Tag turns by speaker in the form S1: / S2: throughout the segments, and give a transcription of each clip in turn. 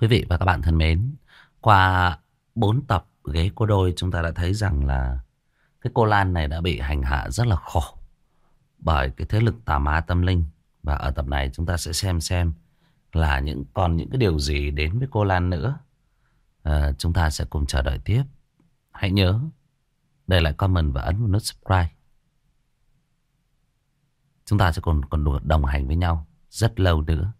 S1: Quý vị và các bạn thân mến, qua 4 tập ghế cô đôi chúng ta đã thấy rằng là cái cô Lan này đã bị hành hạ rất là khổ bởi cái thế lực tà ma tâm linh. Và ở tập này chúng ta sẽ xem xem là những còn những cái điều gì đến với cô Lan nữa. À, chúng ta sẽ cùng chờ đợi tiếp. Hãy nhớ để lại comment và ấn vào nút subscribe. Chúng ta sẽ còn còn đồng hành với nhau rất lâu nữa.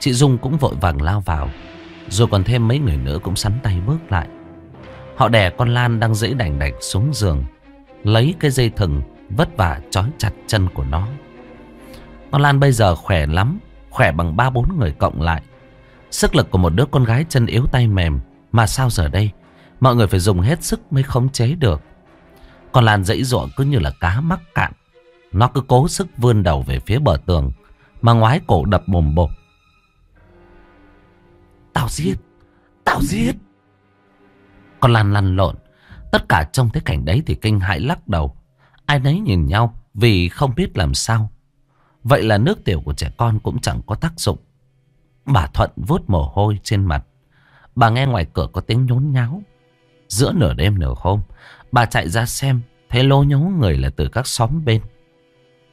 S1: Chị Dung cũng vội vàng lao vào. Rồi còn thêm mấy người nữa cũng sắn tay bước lại. Họ đè con Lan đang dễ đành đạch xuống giường, Lấy cái dây thừng Vất vả trói chặt chân của nó. Con Lan bây giờ khỏe lắm, Khỏe bằng ba bốn người cộng lại. Sức lực của một đứa con gái chân yếu tay mềm, Mà sao giờ đây? Mọi người phải dùng hết sức mới khống chế được. Con Lan dãy dụa cứ như là cá mắc cạn. Nó cứ cố sức vươn đầu về phía bờ tường, mà ngoái cổ đập bồm bột Tao giết Tao giết. Con Lan lăn lộn. Tất cả trong cái cảnh đấy thì kinh hãi lắc đầu. Ai nấy nhìn nhau Vì không biết làm sao. Vậy là nước tiểu của trẻ con cũng chẳng có tác dụng. Bà Thuận vuốt mồ hôi trên mặt. Bà nghe ngoài cửa có tiếng nhốn nháo. Giữa nửa đêm nửa hôm, Bà chạy ra xem, Thấy lô nhố người là từ các xóm bên.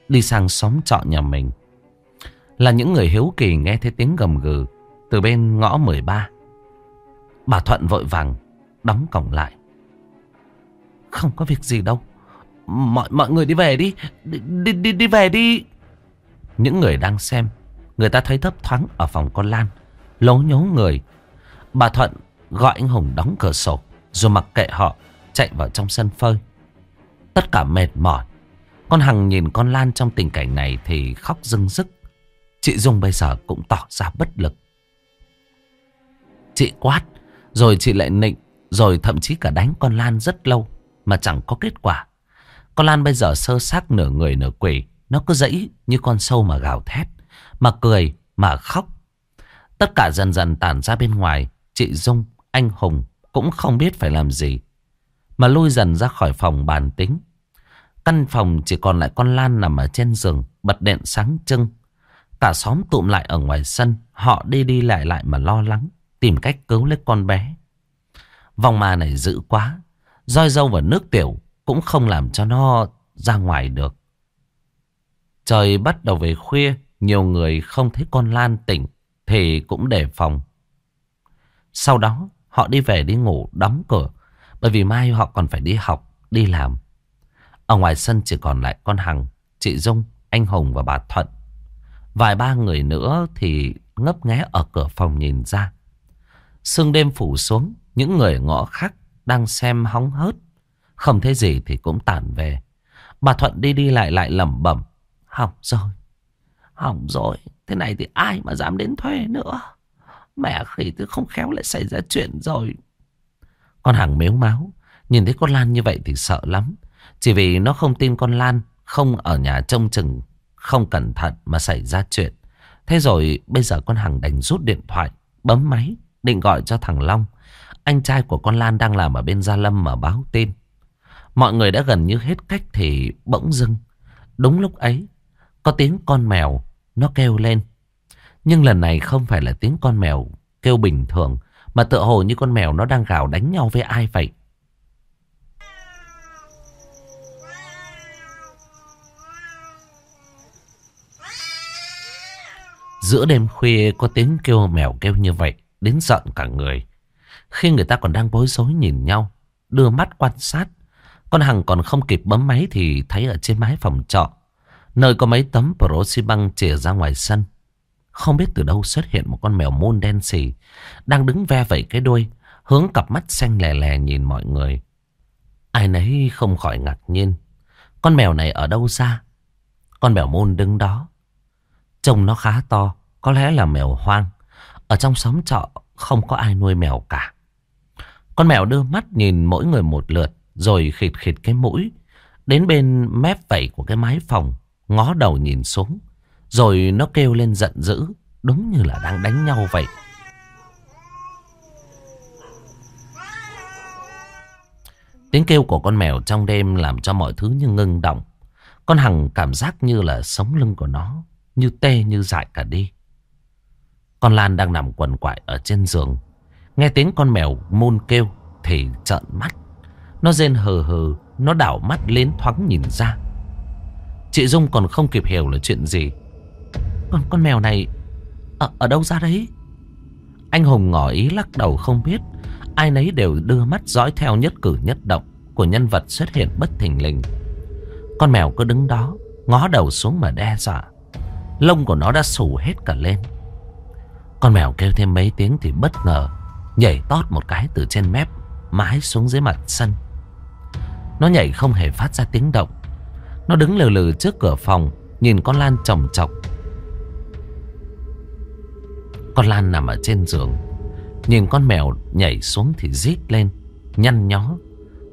S1: Đi sang xóm trọ nhà mình. Là những người hiếu kỳ nghe thấy tiếng gầm gừ từ bên ngõ 13. Bà Thuận vội vàng đóng cổng lại. Không có việc gì đâu. Mọi mọi người đi về đi. Đi, đi, đi, về đi. Những người đang xem. Người ta thấy thấp thoáng ở phòng con Lan. Lố nhố người. Bà Thuận gọi anh Hùng đóng cửa sổ. Rồi mặc kệ họ chạy vào trong sân phơi. Tất cả mệt mỏi. Con Hằng nhìn con Lan trong tình cảnh này thì khóc rưng rức. Chị Dung bây giờ cũng tỏ ra bất lực. Chị quát, rồi chị lại nịnh, rồi thậm chí cả đánh con Lan rất lâu mà chẳng có kết quả. Con Lan bây giờ sơ xác nửa người nửa quỷ, nó cứ dẫy như con sâu mà gào thét, mà cười, mà khóc. Tất cả dần dần tản ra bên ngoài, chị Dung, anh Hùng cũng không biết phải làm gì. Mà lui dần ra khỏi phòng bàn tính. Căn phòng chỉ còn lại con Lan nằm ở trên giường, bật đèn sáng trưng. Cả xóm tụm lại ở ngoài sân Họ đi đi lại lại mà lo lắng Tìm cách cứu lấy con bé. Vòng ma này dữ quá roi dâu và nước tiểu Cũng không làm cho nó ra ngoài được. Trời bắt đầu về khuya Nhiều người không thấy con Lan tỉnh Thì cũng đề phòng. Sau đó họ đi về đi ngủ đóng cửa Bởi vì mai họ còn phải đi học Đi làm. Ở ngoài sân chỉ còn lại con Hằng Chị Dung, anh Hùng và bà Thuận. Vài ba người nữa thì ngấp nghé ở cửa phòng nhìn ra. Sương đêm phủ xuống, những người ngõ khác đang xem hóng hớt. Không thấy gì thì cũng tản về. Bà Thuận đi đi lại lại lẩm bẩm. Hỏng rồi, hỏng rồi. Thế này thì ai mà dám đến thuê nữa. Mẹ khỉ tôi không khéo lại xảy ra chuyện rồi. Con hàng mếu máu. Nhìn thấy con Lan như vậy thì sợ lắm. Chỉ vì nó không tin con Lan không ở nhà trông chừng không cẩn thận mà xảy ra chuyện. Thế rồi bây giờ con hàng đành rút điện thoại, bấm máy, định gọi cho thằng Long. Anh trai của con Lan đang làm ở bên Gia Lâm mà báo tin. Mọi người đã gần như hết cách thì bỗng dưng. Đúng lúc ấy, có tiếng con mèo nó kêu lên. Nhưng lần này không phải là tiếng con mèo kêu bình thường, mà tựa hồ như con mèo nó đang gào đánh nhau với ai vậy. Giữa đêm khuya có tiếng kêu mèo kêu như vậy Đến giận cả người Khi người ta còn đang bối rối nhìn nhau Đưa mắt quan sát Con Hằng còn không kịp bấm máy Thì thấy ở trên mái phòng trọ Nơi có mấy tấm pro xi băng chìa ra ngoài sân Không biết từ đâu xuất hiện một con mèo môn đen xì Đang đứng ve vẩy cái đuôi Hướng cặp mắt xanh lè lè nhìn mọi người. Ai nấy không khỏi ngạc nhiên. Con mèo này ở đâu ra? Con mèo môn đứng đó. Trông nó khá to, có lẽ là mèo hoang. Ở trong xóm trọ không có ai nuôi mèo cả. Con mèo đưa mắt nhìn mỗi người một lượt, rồi khịt khịt cái mũi. Đến bên mép vẩy của cái mái phòng, ngó đầu nhìn xuống. Rồi nó kêu lên giận dữ, đúng như là đang đánh nhau vậy. Tiếng kêu của con mèo trong đêm làm cho mọi thứ như ngưng động. Con Hằng cảm giác như là sống lưng của nó, như tê như dại cả đi. Con Lan đang nằm quần quại ở trên giường. Nghe tiếng con mèo môn kêu thì trợn mắt. Nó rên hờ hờ, nó đảo mắt lên thoáng nhìn ra. Chị Dung còn không kịp hiểu là chuyện gì. Con con mèo này ở, ở đâu ra đấy? Anh Hùng ngỏ ý lắc đầu không biết. Ai nấy đều đưa mắt dõi theo nhất cử nhất động của nhân vật xuất hiện bất thình lình. Con mèo cứ đứng đó, ngó đầu xuống mà đe dọa. Lông của nó đã xù hết cả lên. Con mèo kêu thêm mấy tiếng thì bất ngờ, nhảy tót một cái từ trên mép, mái xuống dưới mặt sân. Nó nhảy không hề phát ra tiếng động. Nó đứng lừ lừ trước cửa phòng, nhìn con Lan chồng chọc. Con Lan nằm ở trên giường, Nhìn con mèo nhảy xuống thì rít lên Nhăn nhó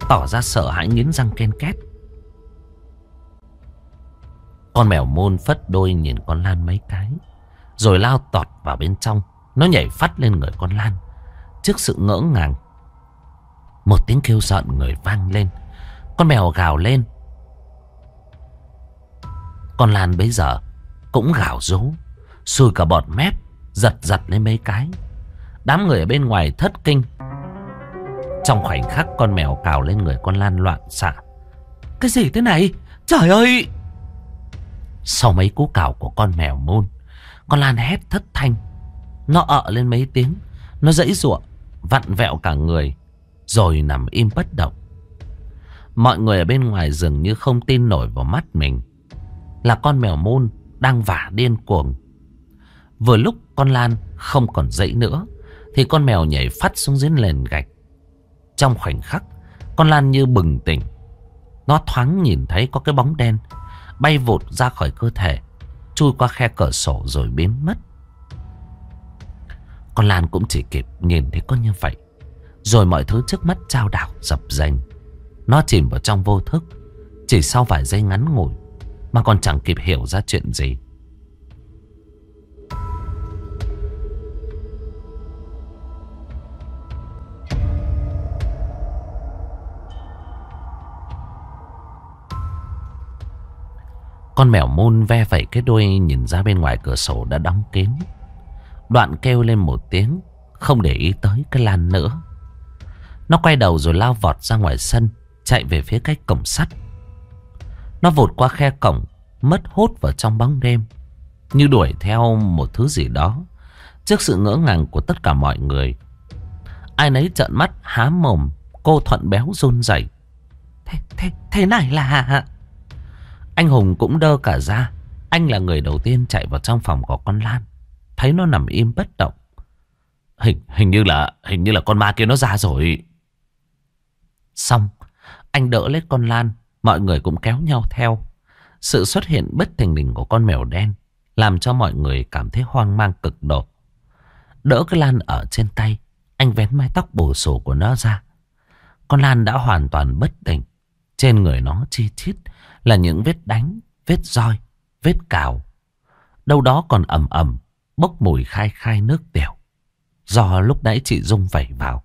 S1: Tỏ ra sợ hãi nghiến răng ken két Con mèo môn phất đôi nhìn con Lan mấy cái rồi lao tọt vào bên trong. Nó nhảy phát lên người con Lan. Trước sự ngỡ ngàng, Một tiếng kêu giận người vang lên. Con mèo gào lên. Con Lan bây giờ Cũng gào rú Xùi cả bọt mép, Giật giật lên mấy cái. Đám người ở bên ngoài thất kinh. Trong khoảnh khắc con mèo cào lên người con Lan loạn xạ. Cái gì thế này? Trời ơi! Sau mấy cú cào của con mèo môn con Lan hét thất thanh. Nó ợ lên mấy tiếng. Nó dãy ruộng, Vặn vẹo cả người, Rồi nằm im bất động. Mọi người ở bên ngoài dường như không tin nổi vào mắt mình. Là con mèo môn Đang vả điên cuồng. Vừa lúc con Lan không còn dãy nữa, thì con mèo nhảy phát xuống dưới nền gạch. Trong khoảnh khắc, Con Lan như bừng tỉnh. Nó thoáng nhìn thấy có cái bóng đen Bay vụt ra khỏi cơ thể. Chui qua khe cửa sổ rồi biến mất. Con Lan cũng chỉ kịp nhìn thấy có như vậy. Rồi mọi thứ trước mắt trao đảo, dập dành Nó chìm vào trong vô thức, Chỉ sau vài giây ngắn ngủi Mà còn chẳng kịp hiểu ra chuyện gì. Con mèo môn ve vẩy cái đuôi nhìn ra bên ngoài cửa sổ đã đóng kín. Đoạn kêu lên một tiếng, không để ý tới cái lan nữa. Nó quay đầu rồi lao vọt ra ngoài sân, chạy về phía cái cổng sắt. Nó vụt qua khe cổng, mất hút vào trong bóng đêm, như đuổi theo một thứ gì đó. Trước sự ngỡ ngàng của tất cả mọi người, ai nấy trợn mắt há mồm, cô Thuận béo run rẩy. Thế, thế, thế này là... Anh Hùng cũng đơ cả ra. Anh là người đầu tiên chạy vào trong phòng của con Lan. Thấy nó nằm im bất động. Hình hình như là hình như là con ma kia nó ra rồi. Xong, anh đỡ lấy con Lan, mọi người cũng kéo nhau theo. Sự xuất hiện bất thình lình của con mèo đen làm cho mọi người cảm thấy hoang mang cực độ. Đỡ cái Lan ở trên tay, anh vén mái tóc bổ sổ của nó ra. Con Lan đã hoàn toàn bất tỉnh. Trên người nó chi chít là những vết đánh, vết roi, vết cào. Đâu đó còn ẩm ẩm, bốc mùi khai khai nước tiểu. Do lúc nãy chị Dung vẩy vào.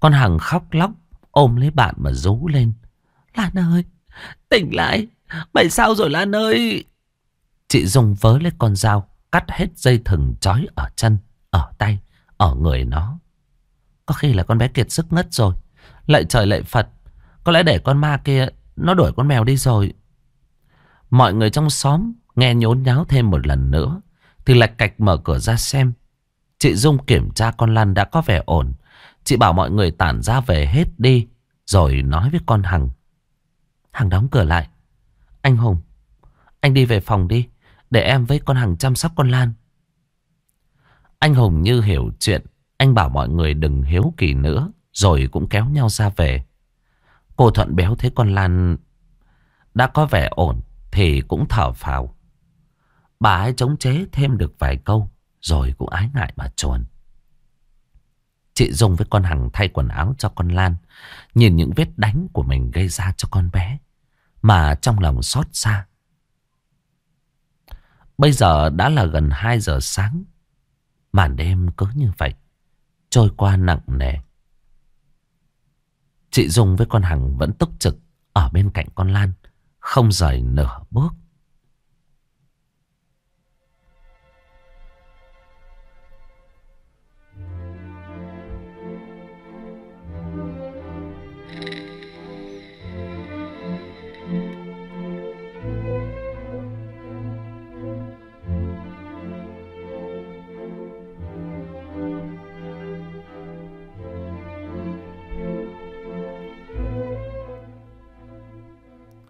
S1: Con Hằng khóc lóc, ôm lấy bạn mà rú lên. Lan ơi, tỉnh lại, mày sao rồi Lan ơi? Chị Dung vớ lấy con dao, cắt hết dây thừng trói ở chân, ở tay, ở người nó. Có khi là con bé kiệt sức ngất rồi. Lạy trời lạy Phật, có lẽ để con ma kia nó đuổi con mèo đi rồi. Mọi người trong xóm nghe nhốn nháo thêm một lần nữa. Thì lạch cạch mở cửa ra xem. Chị Dung kiểm tra con Lan đã có vẻ ổn. Chị bảo mọi người tản ra về hết đi. Rồi nói với con Hằng. Hằng đóng cửa lại. Anh Hùng, anh đi về phòng đi. Để em với con Hằng chăm sóc con Lan. Anh Hùng như hiểu chuyện. Anh bảo mọi người đừng hiếu kỳ nữa Rồi cũng kéo nhau ra về Cô Thuận béo thấy con Lan Đã có vẻ ổn Thì cũng thở phào. Bà ấy chống chế thêm được vài câu, Rồi cũng ái ngại mà chuồn. Chị Dung với con Hằng thay quần áo cho con Lan, Nhìn những vết đánh của mình gây ra cho con bé, Mà trong lòng xót xa. Bây giờ đã là gần 2 giờ sáng, Màn đêm cứ như vậy, Trôi qua nặng nề. Chị Dung với con Hằng vẫn túc trực Ở bên cạnh con Lan, Không rời nửa bước.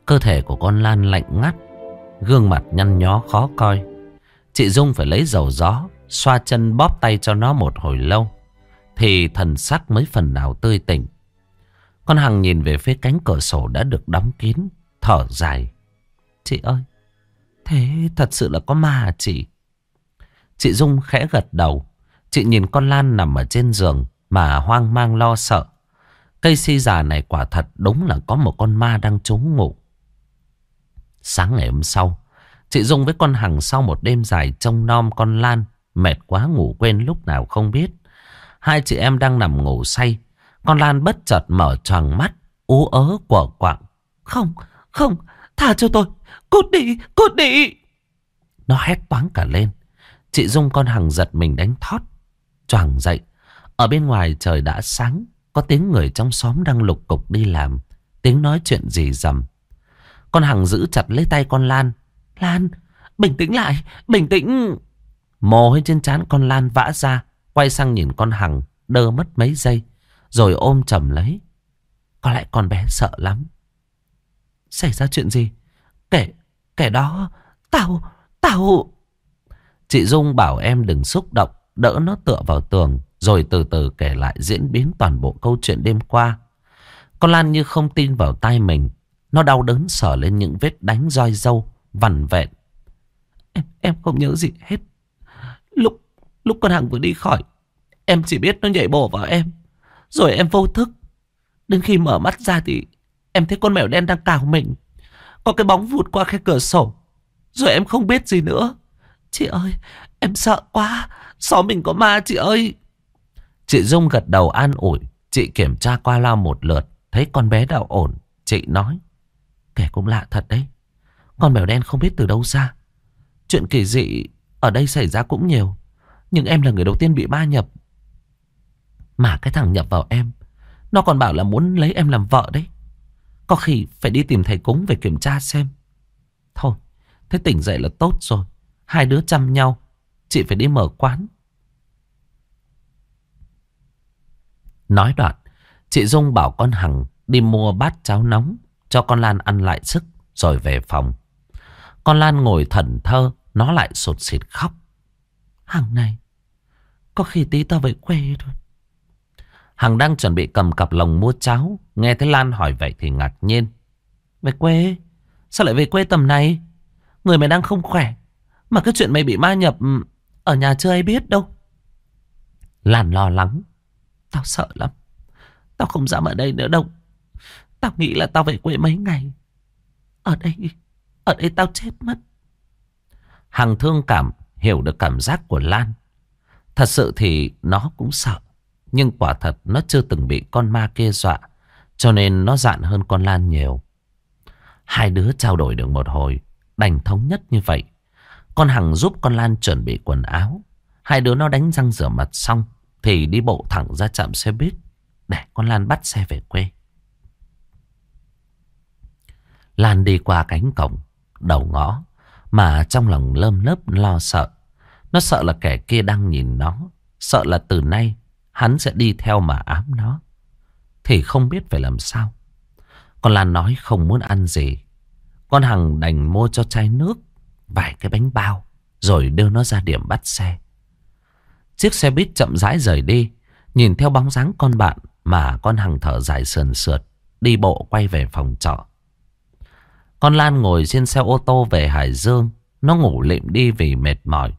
S1: Cơ thể của con Lan lạnh ngắt, Gương mặt nhăn nhó khó coi. Chị Dung phải lấy dầu gió, Xoa chân bóp tay cho nó một hồi lâu, Thì thần sắc mới phần nào tươi tỉnh. Con Hằng nhìn về phía cánh cửa sổ đã được đóng kín, Thở dài. Chị ơi, Thế thật sự là có ma à chị? Chị Dung khẽ gật đầu. Chị nhìn con Lan nằm ở trên giường Mà hoang mang lo sợ. Cây si già này quả thật đúng là có một con ma đang trú ngủ Sáng ngày hôm sau, chị Dung với con Hằng sau một đêm dài trông nom con Lan, mệt quá ngủ quên lúc nào không biết. Hai chị em đang nằm ngủ say, con Lan bất chợt mở tròn mắt, ú ớ của quạng. Không, không, thả cho tôi, cút đi, cút đi. Nó hét toáng cả lên. Chị Dung con Hằng giật mình đánh thót, choàng dậy. Ở bên ngoài trời đã sáng, có tiếng người trong xóm đang lục cục đi làm, tiếng nói chuyện gì rầm. Con Hằng giữ chặt lấy tay con Lan. Lan, bình tĩnh lại, bình tĩnh. Mồ hôi trên trán con Lan vã ra. Quay sang nhìn con Hằng, đơ mất mấy giây. Rồi ôm chầm lấy. Có lẽ con bé sợ lắm. Xảy ra chuyện gì? Kể, kể đó, tao, tao... Chị Dung bảo em đừng xúc động, đỡ nó tựa vào tường. Rồi từ từ kể lại diễn biến toàn bộ câu chuyện đêm qua. Con Lan như không tin vào tai mình. Nó đau đớn sờ lên những vết đánh roi dâu Vằn vẹn. Em em không nhớ gì hết. Lúc lúc con Hằng vừa đi khỏi Em chỉ biết nó nhảy bổ vào em. Rồi em vô thức. Đến khi mở mắt ra thì Em thấy con mèo đen đang cào mình. Có cái bóng vụt qua khe cửa sổ. Rồi em không biết gì nữa. Chị ơi em sợ quá. Xó mình có ma chị ơi. Chị Dung gật đầu an ủi. Chị kiểm tra qua lao một lượt. Thấy con bé đã ổn. Chị nói Kẻ cũng lạ thật đấy. Con mèo đen không biết từ đâu ra. Chuyện kỳ dị ở đây xảy ra cũng nhiều, Nhưng em là người đầu tiên bị ma nhập. Mà cái thằng nhập vào em, Nó còn bảo là muốn lấy em làm vợ đấy. Có khi phải đi tìm thầy cúng về kiểm tra xem. Thôi, Thế tỉnh dậy là tốt rồi. Hai đứa chăm nhau, Chị phải đi mở quán. Nói đoạn, Chị Dung bảo con Hằng đi mua bát cháo nóng cho con Lan ăn lại sức Rồi về phòng. Con Lan ngồi thần thơ, Nó lại sụt xịt khóc. Hằng này, Có khi tí tao về quê thôi Hằng đang chuẩn bị cầm cặp lồng mua cháo, Nghe thấy Lan hỏi vậy thì ngạc nhiên. Về quê? Sao lại về quê tầm này? Người mày đang không khỏe, Mà cái chuyện mày bị ma nhập ừ, Ở nhà chưa ai biết đâu. Lan lo lắng. Tao sợ lắm. Tao không dám ở đây nữa đâu. Tao nghĩ là tao về quê mấy ngày. Ở đây, ở đây tao chết mất. Hằng thương cảm, hiểu được cảm giác của Lan. Thật sự thì nó cũng sợ. Nhưng quả thật nó chưa từng bị con ma kia dọa. Cho nên nó dạn hơn con Lan nhiều. Hai đứa trao đổi được một hồi. Đành thống nhất như vậy. Con Hằng giúp con Lan chuẩn bị quần áo. Hai đứa nó đánh răng rửa mặt xong. Thì đi bộ thẳng ra trạm xe buýt. Để con Lan bắt xe về quê. Lan đi qua cánh cổng, đầu ngõ, mà trong lòng lơm lớp lo sợ. Nó sợ là kẻ kia đang nhìn nó, sợ là từ nay hắn sẽ đi theo mà ám nó. Thì không biết phải làm sao. Còn Lan nói không muốn ăn gì. Con Hằng đành mua cho chai nước, vài cái bánh bao, rồi đưa nó ra điểm bắt xe. Chiếc xe buýt chậm rãi rời đi, Nhìn theo bóng dáng con bạn mà con Hằng thở dài sườn sượt. Đi bộ quay về phòng trọ. Con Lan ngồi trên xe ô tô về Hải Dương. Nó ngủ lịm đi vì mệt mỏi.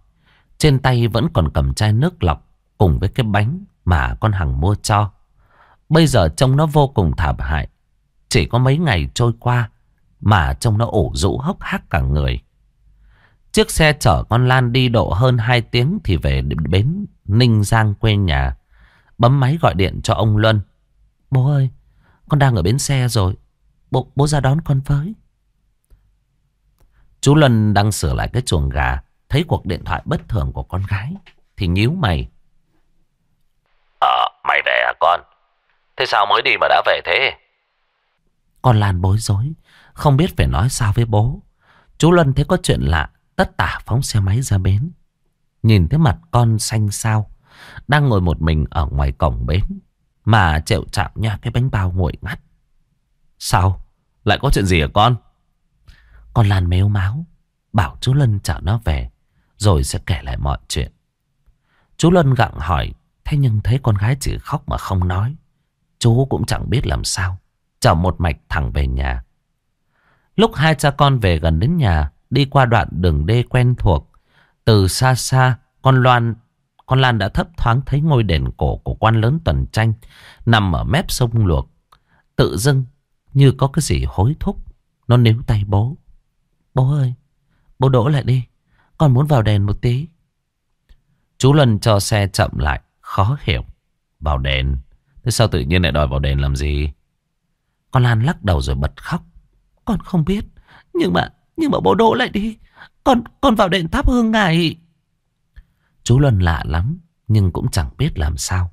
S1: Trên tay vẫn còn cầm chai nước lọc cùng với cái bánh mà con Hằng mua cho. Bây giờ trông nó vô cùng thảm hại. Chỉ có mấy ngày trôi qua mà trông nó ủ rũ hốc hác cả người. Chiếc xe chở con Lan đi độ hơn 2 tiếng thì về bến Ninh Giang quê nhà. Bấm máy gọi điện cho ông Luân. Bố ơi, con đang ở bến xe rồi. Bố, bố ra đón con với. Chú Luân đang sửa lại cái chuồng gà. Thấy cuộc điện thoại bất thường của con gái. Thì nhíu mày.
S2: Ờ, mày về à con? Thế sao mới đi mà đã về thế?
S1: Con Lan bối rối. Không biết phải nói sao với bố. Chú Luân thấy có chuyện lạ. Tất tả phóng xe máy ra bến. Nhìn thấy mặt con xanh xao. Đang ngồi một mình ở ngoài cổng bến. Mà chịu chạm nha cái bánh bao nguội ngắt. Sao? Lại có chuyện gì hả con? Con Lan mếu máu. Bảo chú Lân chở nó về. Rồi sẽ kể lại mọi chuyện. Chú Lân gặng hỏi. Thế nhưng thấy con gái chỉ khóc mà không nói. Chú cũng chẳng biết làm sao. Chở một mạch thẳng về nhà. Lúc hai cha con về gần đến nhà. Đi qua đoạn đường đê quen thuộc. Từ xa xa. Con Loan, con Lan đã thấp thoáng thấy ngôi đền cổ của quan lớn tuần tranh nằm ở mép sông luộc. Tự dưng như có cái gì hối thúc. Nó níu tay bố. Bố ơi, bố đỗ lại đi. Con muốn vào đền một tí. Chú Luân cho xe chậm lại, khó hiểu. Vào đền? Thế sao tự nhiên lại đòi vào đền làm gì? Con Lan lắc đầu rồi bật khóc. Con không biết. Nhưng mà, nhưng mà bố đỗ lại đi. Con, con vào đền thắp hương ngài. Chú Luân lạ lắm, nhưng cũng chẳng biết làm sao.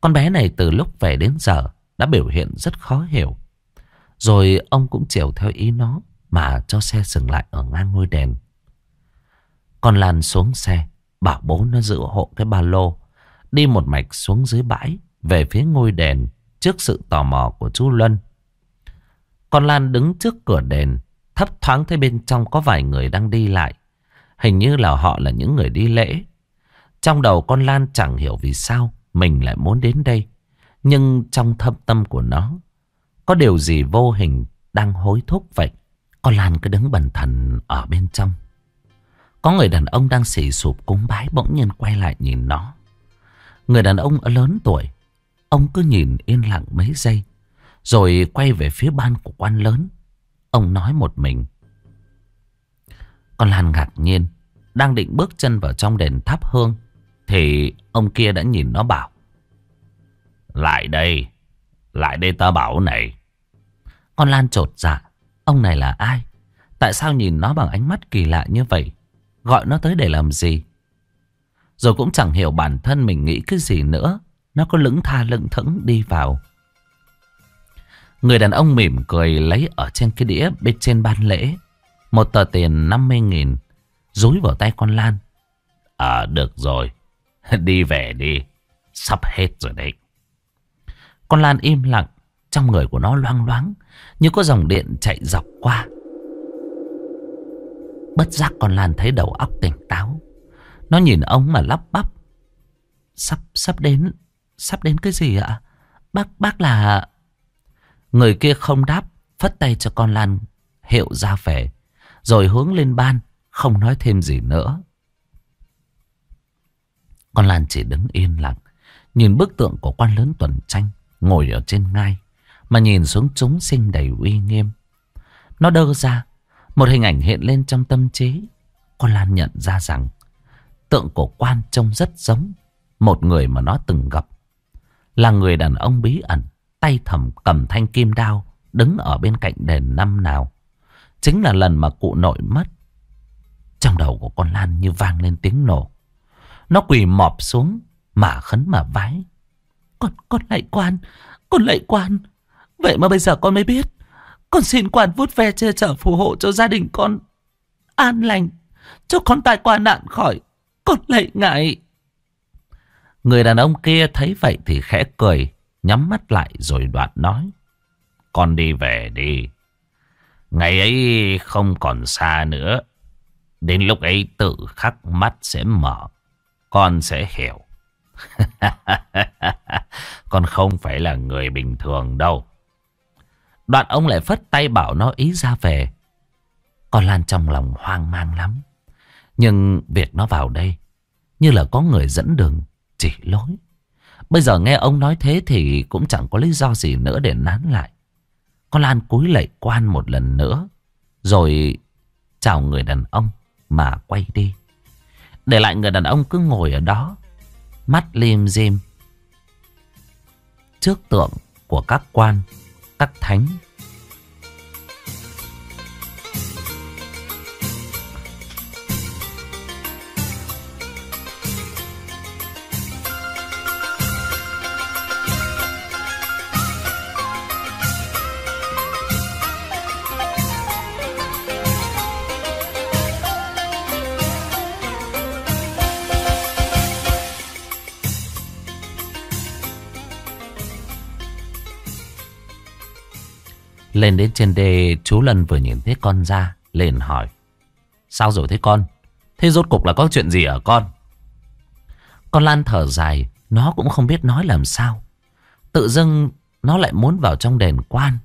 S1: Con bé này từ lúc về đến giờ đã biểu hiện rất khó hiểu. Rồi ông cũng chiều theo ý nó mà cho xe dừng lại ở ngang ngôi đèn. Con Lan xuống xe, bảo bố nó giữ hộ cái ba lô, đi một mạch xuống dưới bãi về phía ngôi đèn trước sự tò mò của chú Luân. Con Lan đứng trước cửa đền, thấp thoáng thấy bên trong có vài người đang đi lại. Hình như là họ là những người đi lễ trong đầu con Lan chẳng hiểu vì sao mình lại muốn đến đây. Nhưng trong thâm tâm của nó, có điều gì vô hình đang hối thúc vậy. Con Lan cứ đứng bần thần ở bên trong. Có người đàn ông đang xỉ sụp cúng bái bỗng nhiên quay lại nhìn nó. Người đàn ông lớn tuổi. Ông cứ nhìn yên lặng mấy giây. Rồi quay về phía ban của quan lớn. Ông nói một mình. Con Lan ngạc nhiên. Đang định bước chân vào trong đền thắp hương. Thì ông kia đã nhìn nó bảo. Lại đây. Lại đây ta bảo này. Con Lan trột dạ. Ông này là ai? Tại sao nhìn nó bằng ánh mắt kỳ lạ như vậy? Gọi nó tới để làm gì? Rồi cũng chẳng hiểu bản thân mình nghĩ cái gì nữa. Nó có lững tha lững thững đi vào. Người đàn ông mỉm cười lấy ở trên cái đĩa bên trên ban lễ. Một tờ tiền 50.000 rúi vào tay con Lan. À được rồi. Đi về đi. Sắp hết rồi đấy. Con Lan im lặng. Trong người của nó loang loáng. Như có dòng điện chạy dọc qua. Bất giác con Lan thấy đầu óc tỉnh táo. Nó nhìn ông mà lắp bắp. Sắp, sắp đến. Sắp đến cái gì ạ? Bác, bác là... Người kia không đáp. Phất tay cho con Lan hiệu ra về. Rồi hướng lên ban. Không nói thêm gì nữa. Con Lan chỉ đứng yên lặng. Nhìn bức tượng của quan lớn tuần tranh. Ngồi ở trên ngai. Mà nhìn xuống chúng sinh đầy uy nghiêm. Nó đơ ra. Một hình ảnh hiện lên trong tâm trí. Con Lan nhận ra rằng. Tượng của quan trông rất giống. Một người mà nó từng gặp. Là người đàn ông bí ẩn. Tay thầm cầm thanh kim đao. Đứng ở bên cạnh đền năm nào. Chính là lần mà cụ nội mất. Trong đầu của con Lan như vang lên tiếng nổ. Nó quỳ mọp xuống mà khấn mà vái. Con, con lại quan, con lại quan. Vậy mà bây giờ con mới biết. Con xin quan vút ve che chở phù hộ cho gia đình con an lành. Cho con tai qua nạn khỏi. Con lạy ngại. Người đàn ông kia thấy vậy thì khẽ cười. Nhắm mắt lại rồi đoạn nói. Con đi về đi. Ngày ấy không còn xa nữa. Đến lúc ấy tự khắc mắt sẽ mở. Con sẽ hiểu. Con không phải là người bình thường đâu. Đoạn ông lại phất tay bảo nó ý ra về. Con Lan trong lòng hoang mang lắm. Nhưng việc nó vào đây như là có người dẫn đường chỉ lối. Bây giờ nghe ông nói thế thì cũng chẳng có lý do gì nữa để nán lại. Con Lan cúi lạy quan một lần nữa. Rồi chào người đàn ông mà quay đi. Để lại người đàn ông cứ ngồi ở đó. Mắt lim dim. Trước tượng của các quan, các thánh. Lên đến trên đê, chú Lân vừa nhìn thấy con ra, liền hỏi, Sao rồi thế con? Thế rốt cục là có chuyện gì ở con? Con Lan thở dài, Nó cũng không biết nói làm sao. Tự dưng nó lại muốn vào trong đền quan.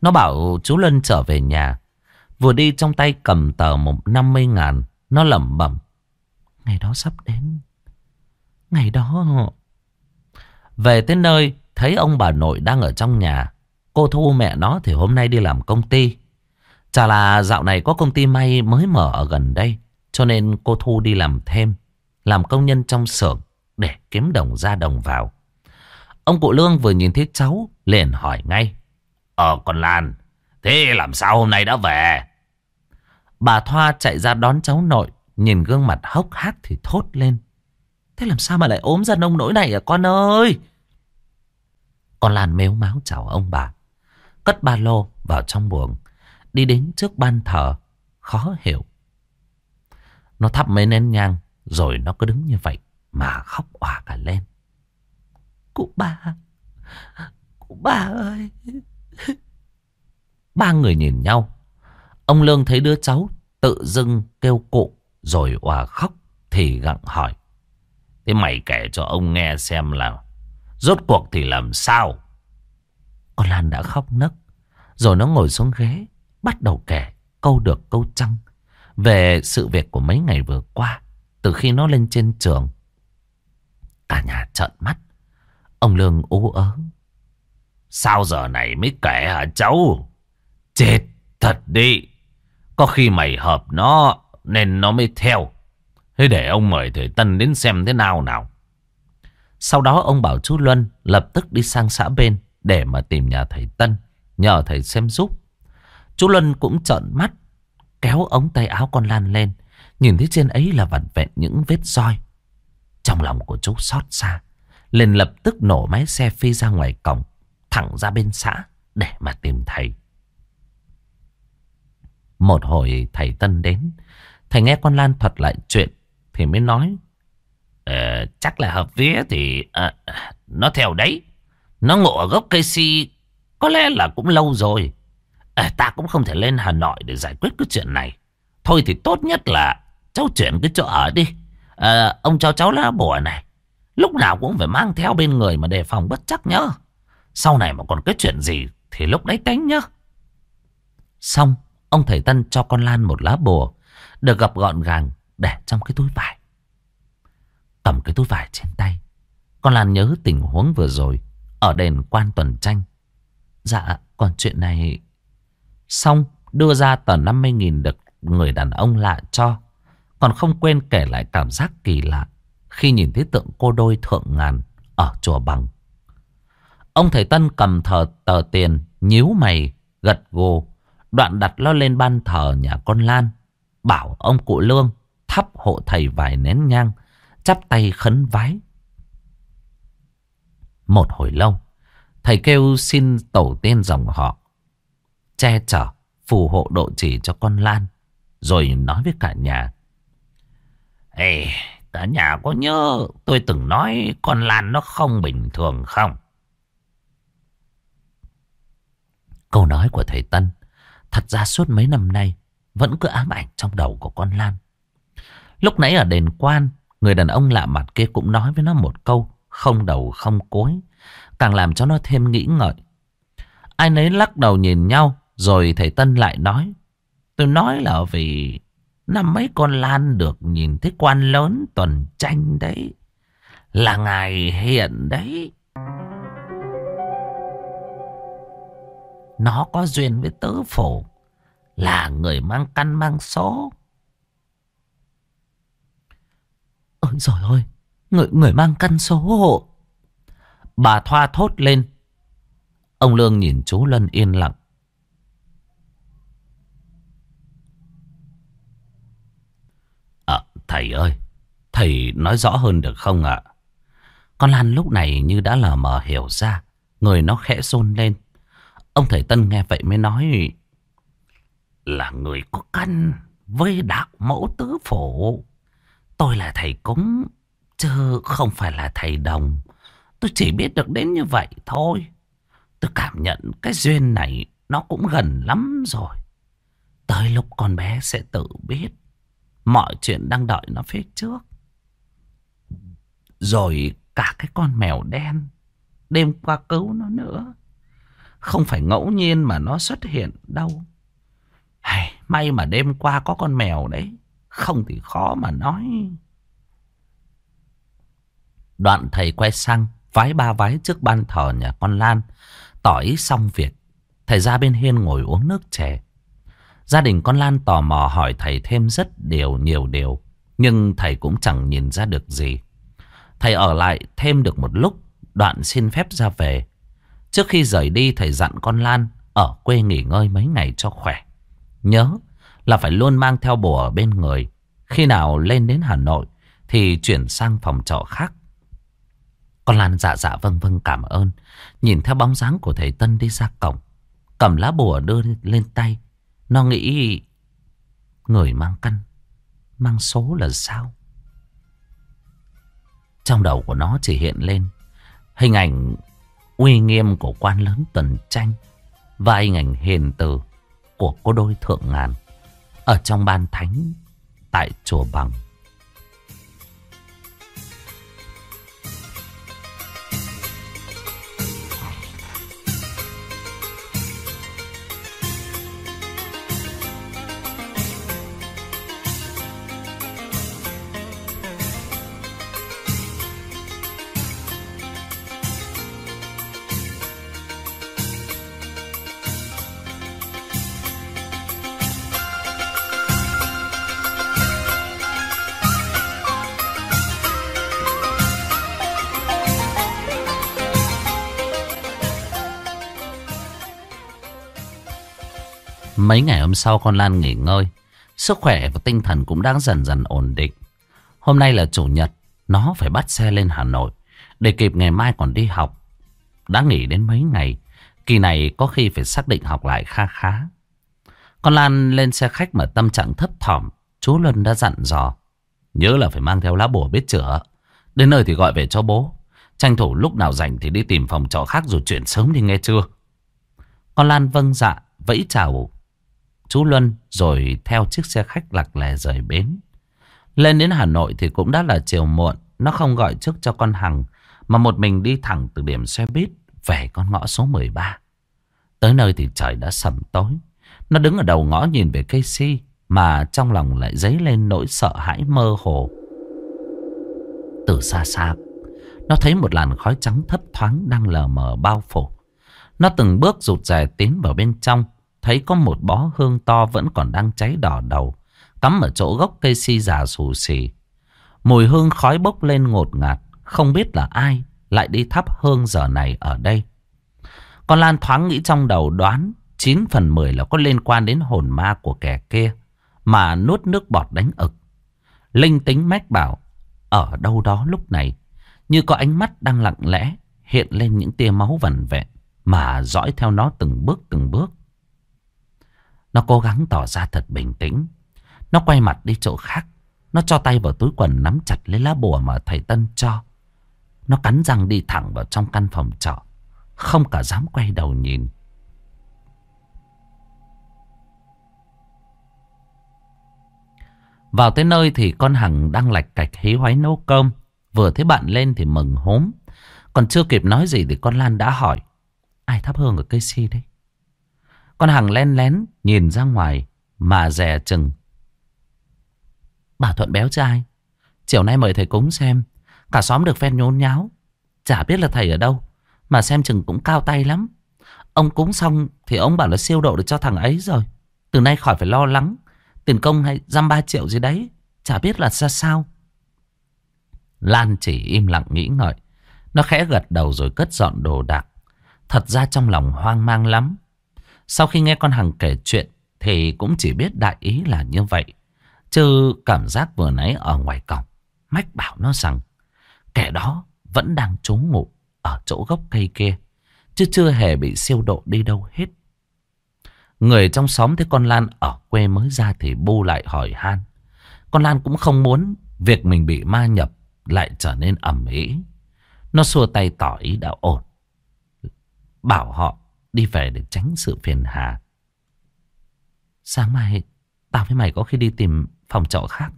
S1: Nó bảo chú Lân trở về nhà. Vừa đi trong tay cầm tờ một năm mươi ngàn, Nó lẩm bẩm, Ngày đó sắp đến. Ngày đó Về tới nơi, Thấy ông bà nội đang ở trong nhà. Cô Thu mẹ nó thì hôm nay đi làm công ty. Chả là dạo này có công ty may mới mở ở gần đây. Cho nên cô Thu đi làm thêm. Làm công nhân trong xưởng để kiếm đồng ra đồng vào. Ông cụ Lương vừa nhìn thấy cháu liền hỏi ngay. Ờ con Lan, thế làm sao hôm nay đã về? Bà Thoa chạy ra đón cháu nội. Nhìn gương mặt hốc hác thì thốt lên. Thế làm sao mà lại ốm ra nông nỗi này à con ơi? Con Lan mếu máu chào ông bà. Cất ba lô vào trong buồng. Đi đến trước ban thờ. Khó hiểu. Nó thắp mấy nén nhang. Rồi nó cứ đứng như vậy. Mà khóc òa cả lên. Cụ ba. Cụ ba ơi. Ba người nhìn nhau. Ông Lương thấy đứa cháu tự dưng kêu cụ. Rồi òa khóc. Thì gặng hỏi. Thế mày kể cho ông nghe xem là Rốt cuộc thì làm sao con Lan đã khóc nấc. Rồi nó ngồi xuống ghế. Bắt đầu kể câu được, câu trăng. Về sự việc của mấy ngày vừa qua. Từ khi nó lên trên trường. Cả nhà trợn mắt. Ông Lương ú ớ. Sao giờ này mới kể hả cháu? Chết thật đi. Có khi mày hợp nó nên nó mới theo. Thế để ông mời thầy Tân đến xem thế nào nào. Sau đó ông bảo chú Luân lập tức đi sang xã bên để mà tìm nhà thầy Tân, nhờ thầy xem giúp. Chú Luân cũng trợn mắt, kéo ống tay áo con Lan lên, nhìn thấy trên ấy là vặn vẹn những vết roi. Trong lòng của chú xót xa, liền lập tức nổ máy xe phi ra ngoài cổng, thẳng ra bên xã để mà tìm thầy. Một hồi thầy Tân đến, thầy nghe con Lan thuật lại chuyện, thì mới nói, ờ, chắc là hợp vía thì à, nó theo đấy. Nó ngộ ở gốc cây si có lẽ là cũng lâu rồi. À, ta cũng không thể lên Hà Nội để giải quyết cái chuyện này. Thôi thì tốt nhất là cháu chuyển cái chỗ ở đi. À, ông cho cháu lá bùa này. Lúc nào cũng phải mang theo bên người mà đề phòng bất chắc nhá. Sau này mà còn cái chuyện gì thì lúc đấy tính nhá. Xong, ông thầy Tân cho con Lan một lá bùa được gặp gọn gàng để trong cái túi vải. Cầm cái túi vải trên tay. Con Lan nhớ tình huống vừa rồi ở đền quan tuần tranh. Dạ, còn chuyện này... Xong, đưa ra tờ 50.000 được người đàn ông lạ cho. Còn không quên kể lại cảm giác kỳ lạ khi nhìn thấy tượng cô đôi thượng ngàn ở chùa bằng. Ông thầy Tân cầm thờ tờ tiền, nhíu mày, gật gù, đoạn đặt lo lên ban thờ nhà con Lan. Bảo ông cụ Lương thắp hộ thầy vài nén nhang, chắp tay khấn vái một hồi lâu, thầy kêu xin tổ tiên dòng họ. Che chở, phù hộ độ trì cho con Lan. Rồi nói với cả nhà. Ê, cả nhà có nhớ tôi từng nói con Lan nó không bình thường không? Câu nói của thầy Tân thật ra suốt mấy năm nay vẫn cứ ám ảnh trong đầu của con Lan. Lúc nãy ở đền quan, Người đàn ông lạ mặt kia cũng nói với nó một câu không đầu không cuối, Càng làm cho nó thêm nghĩ ngợi. Ai nấy lắc đầu nhìn nhau, Rồi thầy Tân lại nói, Tôi nói là vì Năm mấy con Lan được nhìn thấy quan lớn tuần tranh đấy, Là ngài hiện đấy. Nó có duyên với tứ phổ Là người mang căn mang số. Ôi trời ơi Người, người mang căn số hộ Bà Thoa thốt lên Ông Lương nhìn chú Lân yên lặng À, thầy ơi, thầy nói rõ hơn được không ạ? Con Lan lúc này như đã lờ mờ hiểu ra, người nó khẽ rôn lên. Ông thầy Tân nghe vậy mới nói là người có căn với đạo mẫu tứ phổ. Tôi là thầy cúng, chứ không phải là thầy đồng. Tôi chỉ biết được đến như vậy thôi. Tôi cảm nhận cái duyên này nó cũng gần lắm rồi. Tới lúc con bé sẽ tự biết. Mọi chuyện đang đợi nó phía trước. Rồi cả cái con mèo đen. Đêm qua cứu nó nữa. Không phải ngẫu nhiên mà nó xuất hiện đâu. Hay, may mà đêm qua có con mèo đấy. Không thì khó mà nói. Đoạn thầy quay sang, vái ba vái trước ban thờ nhà con Lan. Tỏ ý xong việc. Thầy ra bên hiên ngồi uống nước chè. Gia đình con Lan tò mò hỏi thầy thêm rất điều, nhiều điều. Nhưng thầy cũng chẳng nhìn ra được gì. Thầy ở lại thêm được một lúc. Đoạn xin phép ra về. Trước khi rời đi, thầy dặn con Lan ở quê nghỉ ngơi mấy ngày cho khỏe. Nhớ là phải luôn mang theo bùa ở bên người. Khi nào lên đến Hà Nội thì chuyển sang phòng trọ khác. Con Lan dạ dạ vâng vâng cảm ơn. Nhìn theo bóng dáng của thầy Tân đi ra cổng. Cầm lá bùa đưa lên tay. Nó nghĩ người mang căn, mang số là sao? Trong đầu của nó chỉ hiện lên hình ảnh uy nghiêm của quan lớn tuần tranh và hình ảnh hiền từ của cô đôi thượng ngàn ở trong ban thánh tại chùa Bằng. Mấy ngày hôm sau con Lan nghỉ ngơi. Sức khỏe và tinh thần cũng đang dần dần ổn định. Hôm nay là chủ nhật. Nó phải bắt xe lên Hà Nội. Để kịp ngày mai còn đi học. Đã nghỉ đến mấy ngày. Kỳ này có khi phải xác định học lại kha khá. Con Lan lên xe khách mà tâm trạng thấp thỏm. Chú Luân đã dặn dò. Nhớ là phải mang theo lá bùa biết chữa. Đến nơi thì gọi về cho bố. Tranh thủ lúc nào rảnh thì đi tìm phòng trọ khác rồi chuyển sớm đi nghe chưa. Con Lan vâng dạ, vẫy chào chú Luân rồi theo chiếc xe khách lạc lè rời bến. Lên đến Hà Nội thì cũng đã là chiều muộn. Nó không gọi trước cho con Hằng mà một mình đi thẳng từ điểm xe buýt về con ngõ số 13. Tới nơi thì trời đã sầm tối. Nó đứng ở đầu ngõ nhìn về cây si mà trong lòng lại dấy lên nỗi sợ hãi mơ hồ. Từ xa xa, nó thấy một làn khói trắng thấp thoáng đang lờ mờ bao phủ. Nó từng bước rụt rè tiến vào bên trong thấy có một bó hương to vẫn còn đang cháy đỏ đầu, cắm ở chỗ gốc cây si già xù xì. Mùi hương khói bốc lên ngột ngạt, không biết là ai lại đi thắp hương giờ này ở đây. Con Lan thoáng nghĩ trong đầu đoán 9 phần 10 là có liên quan đến hồn ma của kẻ kia mà nuốt nước bọt đánh ực. Linh tính mách bảo ở đâu đó lúc này như có ánh mắt đang lặng lẽ hiện lên những tia máu vằn vẹn mà dõi theo nó từng bước từng bước. Nó cố gắng tỏ ra thật bình tĩnh. Nó quay mặt đi chỗ khác. Nó cho tay vào túi quần nắm chặt lấy lá bùa mà thầy Tân cho. Nó cắn răng đi thẳng vào trong căn phòng trọ. Không cả dám quay đầu nhìn. Vào tới nơi thì con Hằng đang lạch cạch hí hoáy nấu cơm. Vừa thấy bạn lên thì mừng hốm. Còn chưa kịp nói gì thì con Lan đã hỏi. Ai thắp hương ở cây si đấy? Con Hằng len lén nhìn ra ngoài mà dè chừng. Bà Thuận béo trai. Chiều nay mời thầy cúng xem. Cả xóm được phen nhốn nháo. Chả biết là thầy ở đâu. Mà xem chừng cũng cao tay lắm. Ông cúng xong thì ông bảo là siêu độ được cho thằng ấy rồi. Từ nay khỏi phải lo lắng. Tiền công hay dăm ba triệu gì đấy. Chả biết là ra sao. Lan chỉ im lặng nghĩ ngợi. Nó khẽ gật đầu rồi cất dọn đồ đạc. Thật ra trong lòng hoang mang lắm. Sau khi nghe con Hằng kể chuyện thì cũng chỉ biết đại ý là như vậy. Chứ cảm giác vừa nãy ở ngoài cổng. Mách bảo nó rằng kẻ đó vẫn đang trú ngụ ở chỗ gốc cây kia. Chứ chưa hề bị siêu độ đi đâu hết. Người trong xóm thấy con Lan ở quê mới ra thì bu lại hỏi han. Con Lan cũng không muốn việc mình bị ma nhập lại trở nên ẩm ý. Nó xua tay tỏ ý đã ổn. Bảo họ đi về để tránh sự phiền hà. Sáng mai, tao với mày có khi đi tìm phòng trọ khác.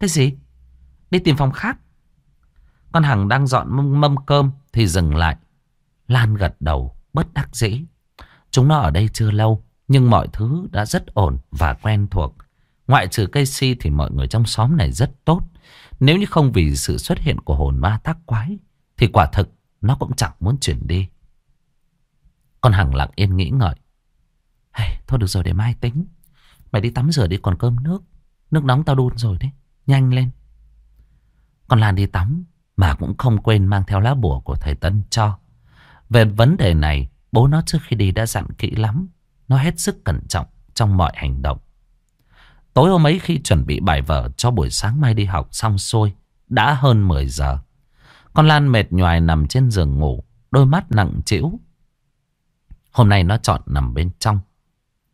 S1: Cái gì? Đi tìm phòng khác? Con Hằng đang dọn mâm, mâm cơm thì dừng lại. Lan gật đầu, bất đắc dĩ. Chúng nó ở đây chưa lâu, nhưng mọi thứ đã rất ổn và quen thuộc. Ngoại trừ cây si thì mọi người trong xóm này rất tốt. Nếu như không vì sự xuất hiện của hồn ma tác quái, thì quả thực nó cũng chẳng muốn chuyển đi. Con Hằng lặng yên nghĩ ngợi. Hey, thôi được rồi để mai tính. Mày đi tắm rửa đi còn cơm nước. Nước nóng tao đun rồi đấy. Nhanh lên. Con Lan đi tắm mà cũng không quên mang theo lá bùa của thầy Tân cho. Về vấn đề này, bố nó trước khi đi đã dặn kỹ lắm. Nó hết sức cẩn trọng trong mọi hành động. Tối hôm ấy khi chuẩn bị bài vở cho buổi sáng mai đi học xong xuôi, đã hơn 10 giờ. Con Lan mệt nhoài nằm trên giường ngủ, đôi mắt nặng trĩu. Hôm nay nó chọn nằm bên trong,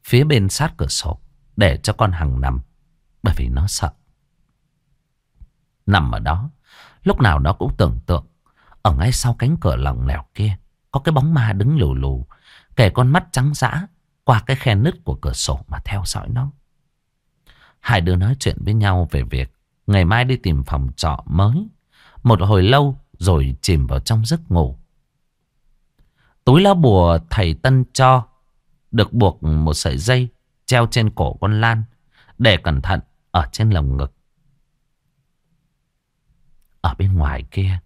S1: phía bên sát cửa sổ, để cho con Hằng nằm, bởi vì nó sợ. Nằm ở đó, lúc nào nó cũng tưởng tượng, ở ngay sau cánh cửa lỏng lẻo kia, có cái bóng ma đứng lù lù, kể con mắt trắng dã qua cái khe nứt của cửa sổ mà theo dõi nó. Hai đứa nói chuyện với nhau về việc ngày mai đi tìm phòng trọ mới. Một hồi lâu rồi chìm vào trong giấc ngủ. Túi lá bùa thầy Tân cho được buộc một sợi dây treo trên cổ con Lan để cẩn thận ở trên lồng ngực. Ở bên ngoài kia,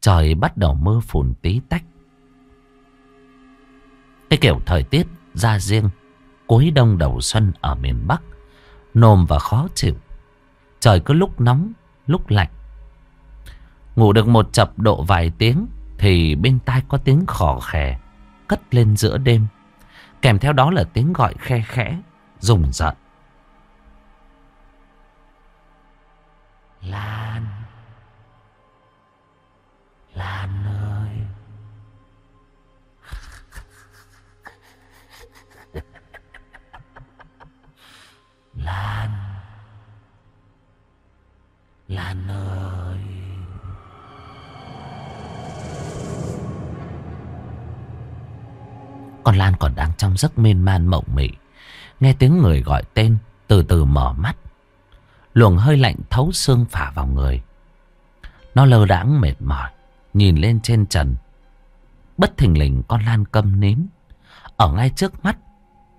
S1: trời bắt đầu mưa phùn tí tách. Cái kiểu thời tiết ra riêng cuối đông đầu xuân ở miền Bắc nồm và khó chịu. Trời cứ lúc nóng, lúc lạnh. Ngủ được một chập độ vài tiếng thì bên tai có tiếng khò khè cất lên giữa đêm. Kèm theo đó là tiếng gọi khe khẽ, rùng rợn. Lan Lan ơi Lan Lan ơi Con Lan còn đang trong giấc miên man mộng mị Nghe tiếng người gọi tên, Từ từ mở mắt Luồng hơi lạnh thấu xương phả vào người Nó lơ đãng mệt mỏi, Nhìn lên trên trần Bất thình lình con Lan câm nín Ở ngay trước mắt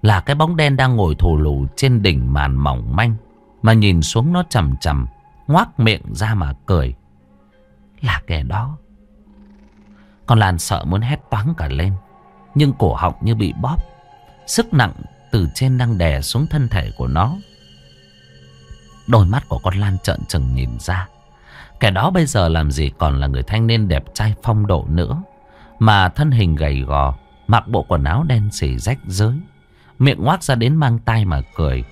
S1: là cái bóng đen đang ngồi thù lù trên đỉnh màn mỏng manh. Mà nhìn xuống nó chầm chầm. Ngoác miệng ra mà cười. Là kẻ đó. Con Lan sợ muốn hét toáng cả lên. Nhưng cổ họng như bị bóp. Sức nặng từ trên đang đè xuống thân thể của nó. Đôi mắt của con Lan trợn trừng nhìn ra. Kẻ đó bây giờ làm gì còn là người thanh niên đẹp trai phong độ nữa. Mà thân hình gầy gò. Mặc bộ quần áo đen xỉ rách rưới Miệng ngoác ra đến mang tay mà cười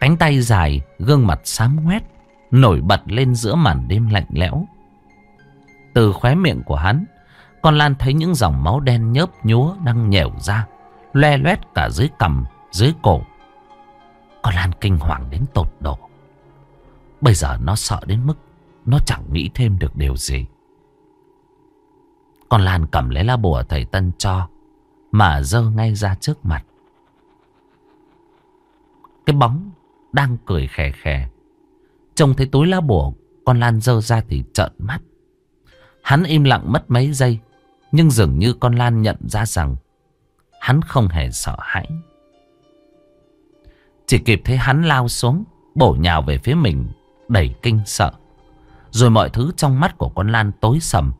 S1: Cánh tay dài, Gương mặt xám ngoét, Nổi bật lên giữa màn đêm lạnh lẽo Từ khóe miệng của hắn con Lan thấy những dòng máu đen nhớp nhúa Đang nhèo ra, Loe loét cả dưới cằm, Dưới cổ Con Lan kinh hoàng đến tột độ Bây giờ nó sợ đến mức Nó chẳng nghĩ thêm được điều gì Con Lan cầm lấy lá bùa thầy Tân cho, Mà dơ ngay ra trước mặt cái bóng đang cười khè khè. Trông thấy túi lá bùa, con Lan dơ ra thì trợn mắt. Hắn im lặng mất mấy giây. Nhưng dường như con Lan nhận ra rằng hắn không hề sợ hãi. Chỉ kịp thấy hắn lao xuống, bổ nhào về phía mình, đầy kinh sợ. Rồi mọi thứ trong mắt của con Lan tối sầm.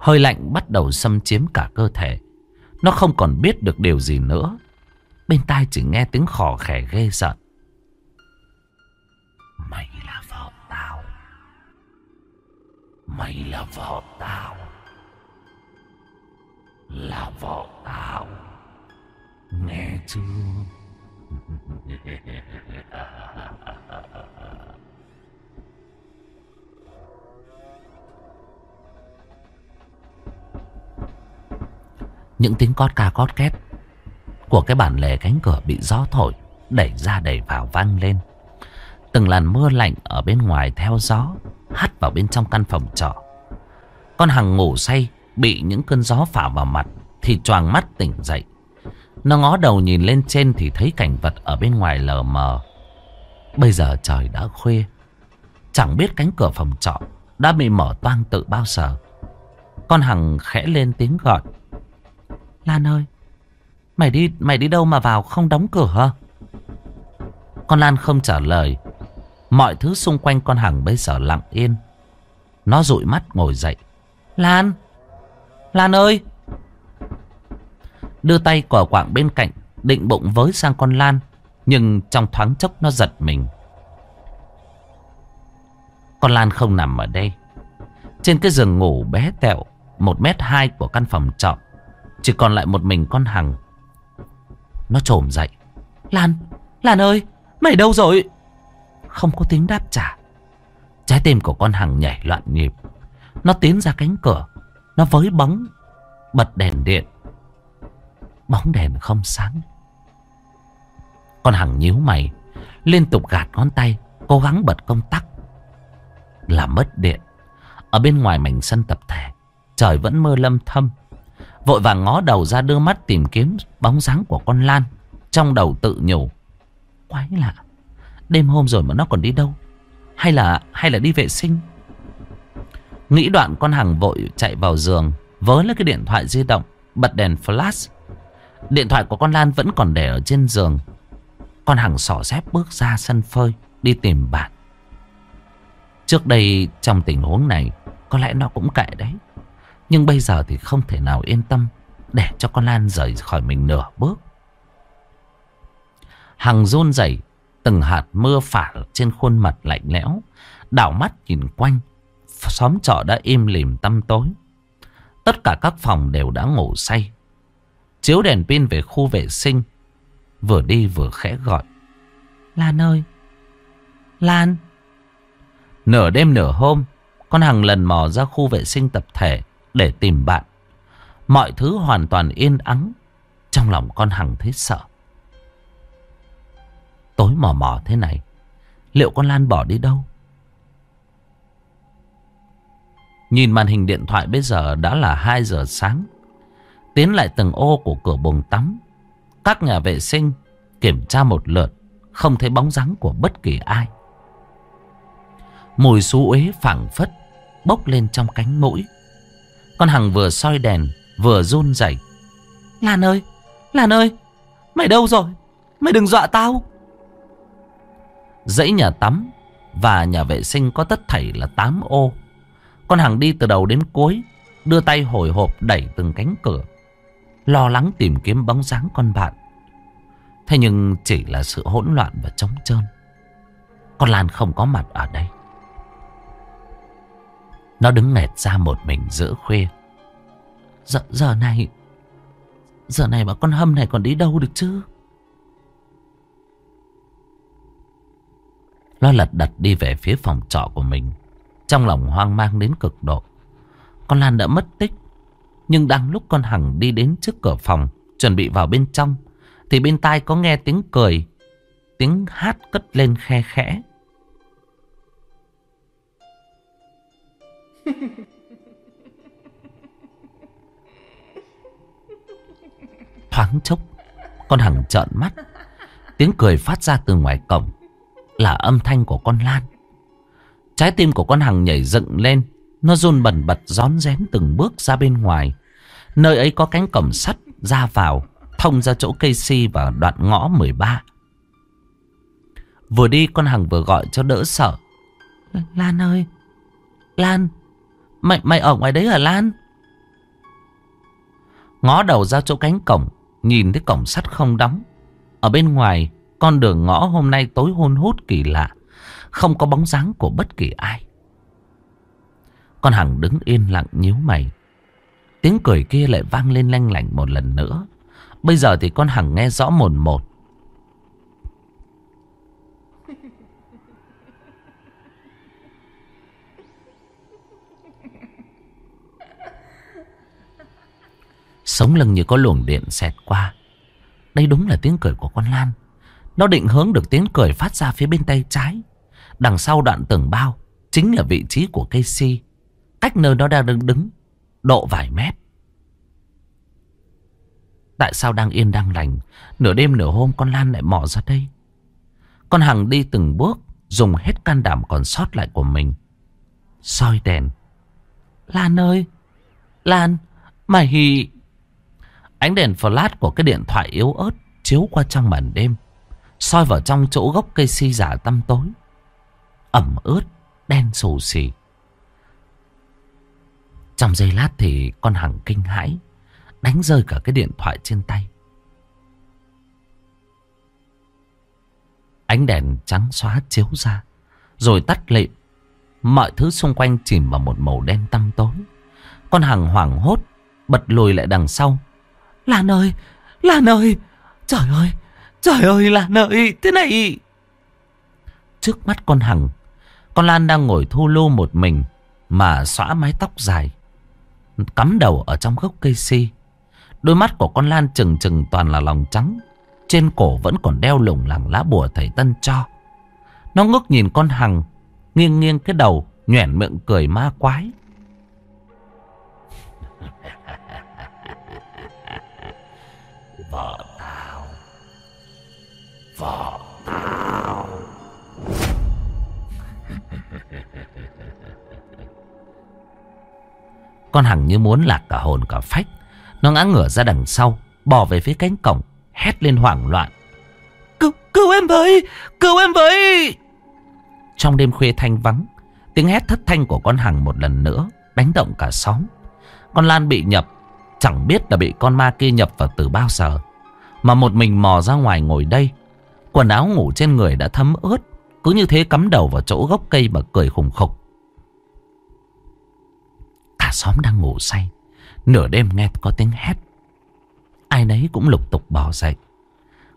S1: Hơi lạnh bắt đầu xâm chiếm cả cơ thể. Nó không còn biết được điều gì nữa. Bên tai chỉ nghe tiếng khò khè ghê giận. Mày là vợ tao. Là vợ tao. Nghe chưa? Những tiếng cót ca cót két của cái bản lề cánh cửa bị gió thổi đẩy ra đẩy vào vang lên. Từng làn mưa lạnh ở bên ngoài theo gió hắt vào bên trong căn phòng trọ. Con Hằng ngủ say bị những cơn gió phả vào mặt thì choàng mắt tỉnh dậy. Nó ngó đầu nhìn lên trên thì thấy cảnh vật ở bên ngoài lờ mờ. Bây giờ trời đã khuya. Chẳng biết cánh cửa phòng trọ đã bị mở toang tự bao giờ. Con Hằng khẽ lên tiếng gọi. Lan ơi, mày đi mày đi đâu mà vào không đóng cửa? hả? Con Lan không trả lời. Mọi thứ xung quanh con Hằng bây giờ lặng yên. Nó dụi mắt ngồi dậy. Lan! Lan ơi! Đưa tay cỏ quạng bên cạnh Định bụng với sang con Lan Nhưng trong thoáng chốc nó giật mình Con Lan không nằm ở đây Trên cái giường ngủ bé tẹo Một mét hai của căn phòng trọ Chỉ còn lại một mình con Hằng Nó trồm dậy Lan, Lan ơi Mày đâu rồi không có tiếng đáp trả. Trái tim của con Hằng nhảy loạn nhịp. Nó tiến ra cánh cửa. Nó với bóng, Bật đèn điện. Bóng đèn không sáng. Con Hằng nhíu mày, Liên tục gạt ngón tay, Cố gắng bật công tắc. Là mất điện. Ở bên ngoài mảnh sân tập thể, Trời vẫn mưa lâm thâm. Vội vàng ngó đầu ra đưa mắt tìm kiếm Bóng dáng của con Lan, Trong đầu tự nhủ. Quái lạ. Đêm hôm rồi mà nó còn đi đâu? Hay là hay là đi vệ sinh? Nghĩ đoạn con hàng vội chạy vào giường, Vớ lấy cái điện thoại di động, Bật đèn flash. Điện thoại của con Lan vẫn còn để ở trên giường. Con hàng sỏ dép bước ra sân phơi, Đi tìm bạn. Trước đây trong tình huống này, Có lẽ nó cũng kệ đấy. Nhưng bây giờ thì không thể nào yên tâm, Để cho con Lan rời khỏi mình nửa bước. Hằng run rẩy Từng hạt mưa phả trên khuôn mặt lạnh lẽo. Đảo mắt nhìn quanh Xóm trọ đã im lìm tăm tối. Tất cả các phòng đều đã ngủ say. Chiếu đèn pin về khu vệ sinh Vừa đi vừa khẽ gọi. Lan ơi! Lan! Nửa đêm nửa hôm Con Hằng lần mò ra khu vệ sinh tập thể Để tìm bạn. Mọi thứ hoàn toàn yên ắng Trong lòng con Hằng thấy sợ Tối mò mò thế này, Liệu con Lan bỏ đi đâu? Nhìn màn hình điện thoại bây giờ đã là 2 giờ sáng, Tiến lại từng ô của cửa bồn tắm, Các nhà vệ sinh Kiểm tra một lượt, Không thấy bóng dáng của bất kỳ ai. Mùi xú uế phảng phất Bốc lên trong cánh mũi. Con Hằng vừa soi đèn, Vừa run rẩy. Lan ơi Lan ơi, Mày đâu rồi? Mày đừng dọa tao. Dãy nhà tắm Và nhà vệ sinh có tất thảy là 8 ô. Con Hằng đi từ đầu đến cuối Đưa tay hồi hộp đẩy từng cánh cửa Lo lắng tìm kiếm bóng dáng con bạn. Thế nhưng chỉ là sự hỗn loạn và trống trơn. Con Lan không có mặt ở đây. Nó đứng nghẹt ra một mình giữa khuya. Giờ, giờ này Giờ này mà con hâm này còn đi đâu được chứ? Nó lật đật đi về phía phòng trọ của mình Trong lòng hoang mang đến cực độ Con Lan đã mất tích nhưng đang lúc con Hằng đi đến trước cửa phòng, Chuẩn bị vào bên trong, Thì bên tai có nghe tiếng cười, Tiếng hát cất lên khe khẽ Thoáng chốc, Con Hằng trợn mắt. Tiếng cười phát ra từ ngoài cổng. Là âm thanh của con Lan. Trái tim của con Hằng nhảy dựng lên. Nó run bần bật rón rén từng bước ra bên ngoài. Nơi ấy có cánh cổng sắt ra vào. Thông ra chỗ cây si và đoạn ngõ 13. Vừa đi con Hằng vừa gọi cho đỡ sợ. Lan ơi! Lan! Mày, mày ở ngoài đấy hả Lan? Ngó đầu ra chỗ cánh cổng. Nhìn thấy cổng sắt không đóng. Ở bên ngoài, con đường ngõ hôm nay tối hôn hút kỳ lạ. Không có bóng dáng của bất kỳ ai. Con Hằng đứng yên lặng nhíu mày. Tiếng cười kia lại vang lên lanh lảnh một lần nữa. Bây giờ thì con Hằng nghe rõ mồn một. Sống lưng như có luồng điện xẹt qua. Đây đúng là tiếng cười của con Lan. Nó định hướng được tiếng cười phát ra phía bên tay trái. Đằng sau đoạn tường bao chính là vị trí của cây si. Cách nơi nó đang đứng đứng, độ vài mét. Tại sao đang yên đang lành, nửa đêm nửa hôm con Lan lại mò ra đây? Con Hằng đi từng bước, dùng hết can đảm còn sót lại của mình. soi đèn. Lan ơi! Lan! Mày... hì. Ánh đèn flash của cái điện thoại yếu ớt chiếu qua trong màn đêm soi vào trong chỗ gốc cây si giả tăm tối. Ẩm ướt, đen xù xì. Trong giây lát thì con Hằng kinh hãi. Đánh rơi cả cái điện thoại trên tay. Ánh đèn trắng xóa chiếu ra. Rồi tắt lịm. Mọi thứ xung quanh chìm vào một màu đen tăm tối. Con Hằng hoảng hốt. Bật lùi lại đằng sau. Lan ơi! Lan ơi! Trời ơi! Trời ơi, Lan ơi! Thế này... Trước mắt con Hằng, Con Lan đang ngồi thu lưu một mình Mà xõa mái tóc dài, Cắm đầu ở trong gốc cây si. Đôi mắt của con Lan trừng trừng toàn là lòng trắng, Trên cổ vẫn còn đeo lủng lẳng lá bùa thầy Tân cho. Nó ngước nhìn con Hằng, Nghiêng nghiêng cái đầu, Nhoẻn miệng cười ma quái. Vợ Vợ tao Con Hằng như muốn lạc cả hồn cả phách. Nó ngã ngửa ra đằng sau Bò về phía cánh cổng Hét lên hoảng loạn. Cứu, cứu em với Cứu em với. Trong đêm khuya thanh vắng Tiếng hét thất thanh của con Hằng một lần nữa Đánh động cả xóm. Con Lan bị nhập Chẳng biết là bị con ma kia nhập vào từ bao giờ Mà một mình mò ra ngoài ngồi đây Quần áo ngủ trên người đã thấm ướt, Cứ như thế cắm đầu vào chỗ gốc cây mà cười khùng khục. Cả xóm đang ngủ say, Nửa đêm nghe có tiếng hét. Ai nấy cũng lục tục bỏ dậy.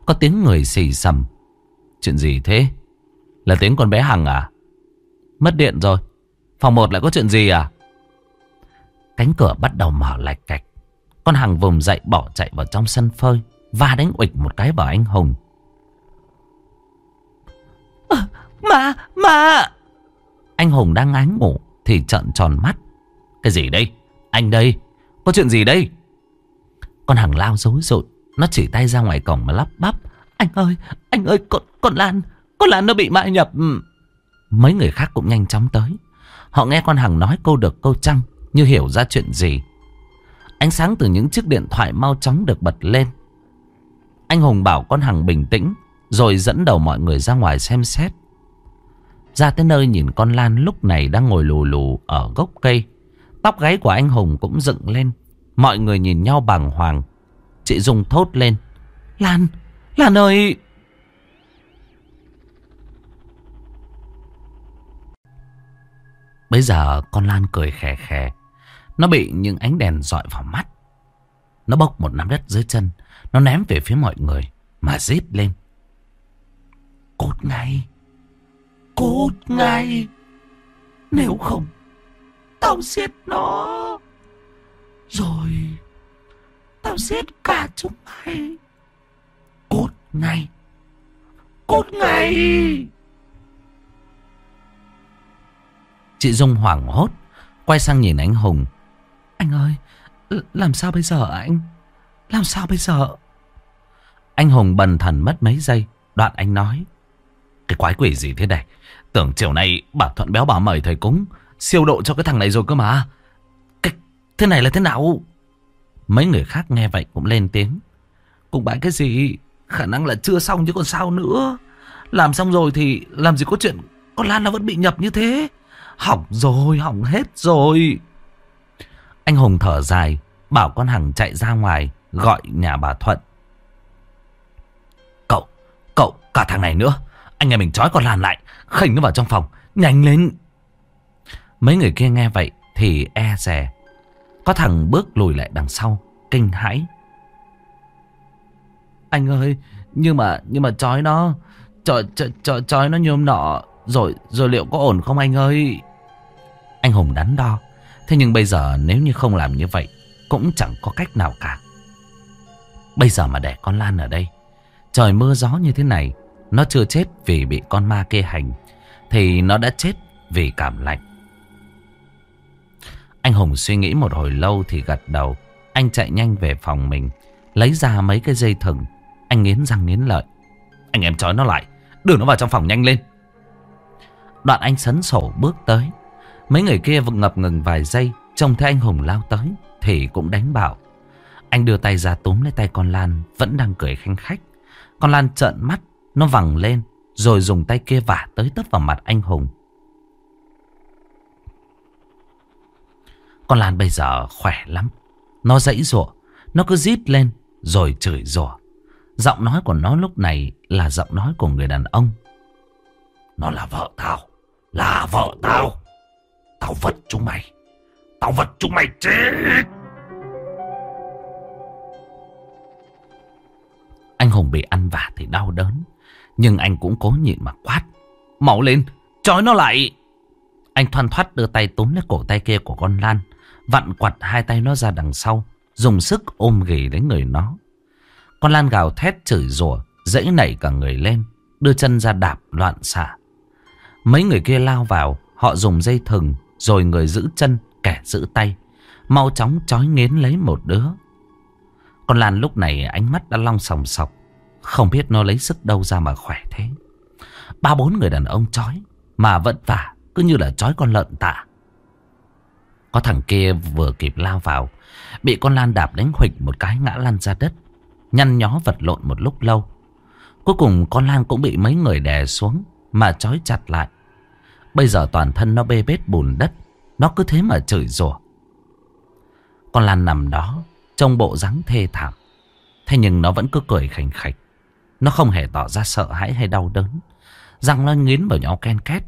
S1: Có tiếng người xì xầm. Chuyện gì thế? Là tiếng con bé Hằng à? Mất điện rồi. Phòng một lại có chuyện gì à? Cánh cửa bắt đầu mở lạch cạch. Con Hằng vùng dậy bỏ chạy vào trong sân phơi Và đánh ụịch một cái vào anh Hùng à, Mà Mà. Anh Hùng đang áng ngủ Thì trợn tròn mắt. Cái gì đây? Anh đây? Có chuyện gì đây? Con Hằng lao dối rồi Nó chỉ tay ra ngoài cổng mà lắp bắp. Anh ơi Anh ơi Con, con Lan. Con Lan nó bị mại nhập. Ừ. Mấy người khác cũng nhanh chóng tới. Họ nghe con Hằng nói câu được câu trăng Như hiểu ra chuyện gì. Ánh sáng từ những chiếc điện thoại mau chóng được bật lên. Anh Hùng bảo con Hằng bình tĩnh. Rồi dẫn đầu mọi người ra ngoài xem xét. Ra tới nơi nhìn con Lan lúc này đang ngồi lù lù ở gốc cây. Tóc gáy của anh Hùng cũng dựng lên. Mọi người nhìn nhau bàng hoàng. Chị Dung thốt lên. Lan, Lan ơi! Bây giờ con Lan cười khè khè. Nó bị những ánh đèn dọi vào mắt. Nó bốc một nắm đất dưới chân. Nó ném về phía mọi người Mà rít lên. Cút ngay. Cút ngay. Nếu không, Tao giết nó. Rồi, Tao giết cả chúng mày. Cút ngay. Cút ngay. Chị Dung hoảng hốt, Quay sang nhìn anh Hùng. Anh ơi Làm sao bây giờ anh? Làm sao bây giờ? Anh Hùng bần thần mất mấy giây. Đoạn anh nói. Cái quái quỷ gì thế này? Tưởng chiều nay bà Thuận béo bà mời thầy cúng. Siêu độ cho cái thằng này rồi cơ mà. Cái, thế này là thế nào? Mấy người khác nghe vậy cũng lên tiếng. Cùng bãi cái gì? Khả năng là chưa xong chứ còn sao nữa. Làm xong rồi thì làm gì có chuyện con Lan nó vẫn bị nhập như thế. Hỏng rồi, hỏng hết rồi. Anh Hùng thở dài, bảo con Hằng chạy ra ngoài, gọi nhà bà Thuận. Cậu, cậu, cả thằng này nữa. Anh em mình trói con Lan lại, khỉnh nó vào trong phòng, nhanh lên. Mấy người kia nghe vậy thì e rè. Có thằng bước lùi lại đằng sau, kinh hãi. Anh ơi, nhưng mà nhưng mà trói nó, trói trói trói nó như hôm nọ, rồi rồi liệu có ổn không anh ơi? Anh Hùng đắn đo. Thế nhưng bây giờ nếu như không làm như vậy, cũng chẳng có cách nào cả. Bây giờ mà để con Lan ở đây, trời mưa gió như thế này, nó chưa chết vì bị con ma kê hành, thì nó đã chết vì cảm lạnh. Anh Hùng suy nghĩ một hồi lâu thì gật đầu. Anh chạy nhanh về phòng mình, lấy ra mấy cái dây thừng. Anh nghiến răng nghiến lợi. Anh em trói nó lại, đưa nó vào trong phòng nhanh lên. Đoạn anh sấn sổ bước tới. Mấy người kia vẫn ngập ngừng vài giây, trông thấy anh Hùng lao tới, thì cũng đánh bảo. Anh đưa tay ra túm lấy tay con Lan, vẫn đang cười khanh khách. Con Lan trợn mắt, nó vẳng lên, rồi dùng tay kia vả tới tấp vào mặt anh Hùng. Con Lan bây giờ khỏe lắm. Nó dãy rủa, nó cứ rít lên rồi chửi rủa. Giọng nói của nó lúc này là giọng nói của người đàn ông. Nó là vợ tao, là vợ tao. Tao vật chúng mày, tao vật chúng mày chết. Anh Hùng bị ăn vả thì đau đớn. Nhưng anh cũng cố nhịn mà quát. Máu lên, trói nó lại. Anh thoăn thoát đưa tay túm lấy cổ tay kia của con Lan. Vặn quặt hai tay nó ra đằng sau. Dùng sức ôm ghì lấy người nó. Con Lan gào thét chửi rủa Dãy nảy cả người lên Đưa chân ra đạp loạn xạ Mấy người kia lao vào Họ dùng dây thừng Rồi người giữ chân kẻ giữ tay Mau chóng chói nghiến lấy một đứa Con Lan lúc này ánh mắt đã long sòng sọc không biết nó lấy sức đâu ra mà khỏe thế. Ba bốn người đàn ông chói, Mà vẫn vả, Cứ như là chói con lợn tạ. Có thằng kia vừa kịp lao vào, Bị con Lan đạp đánh huỵch một cái ngã lăn ra đất, Nhăn nhó vật lộn một lúc lâu. Cuối cùng con Lan cũng bị mấy người đè xuống Mà trói chặt lại. Bây giờ toàn thân nó bê bết bùn đất, Nó cứ thế mà chửi rủa. Con Lan nằm đó, Trông bộ dáng thê thảm. Thế nhưng nó vẫn cứ cười khành khạch. Nó không hề tỏ ra sợ hãi hay đau đớn Răng nó nghiến vào nhau ken két,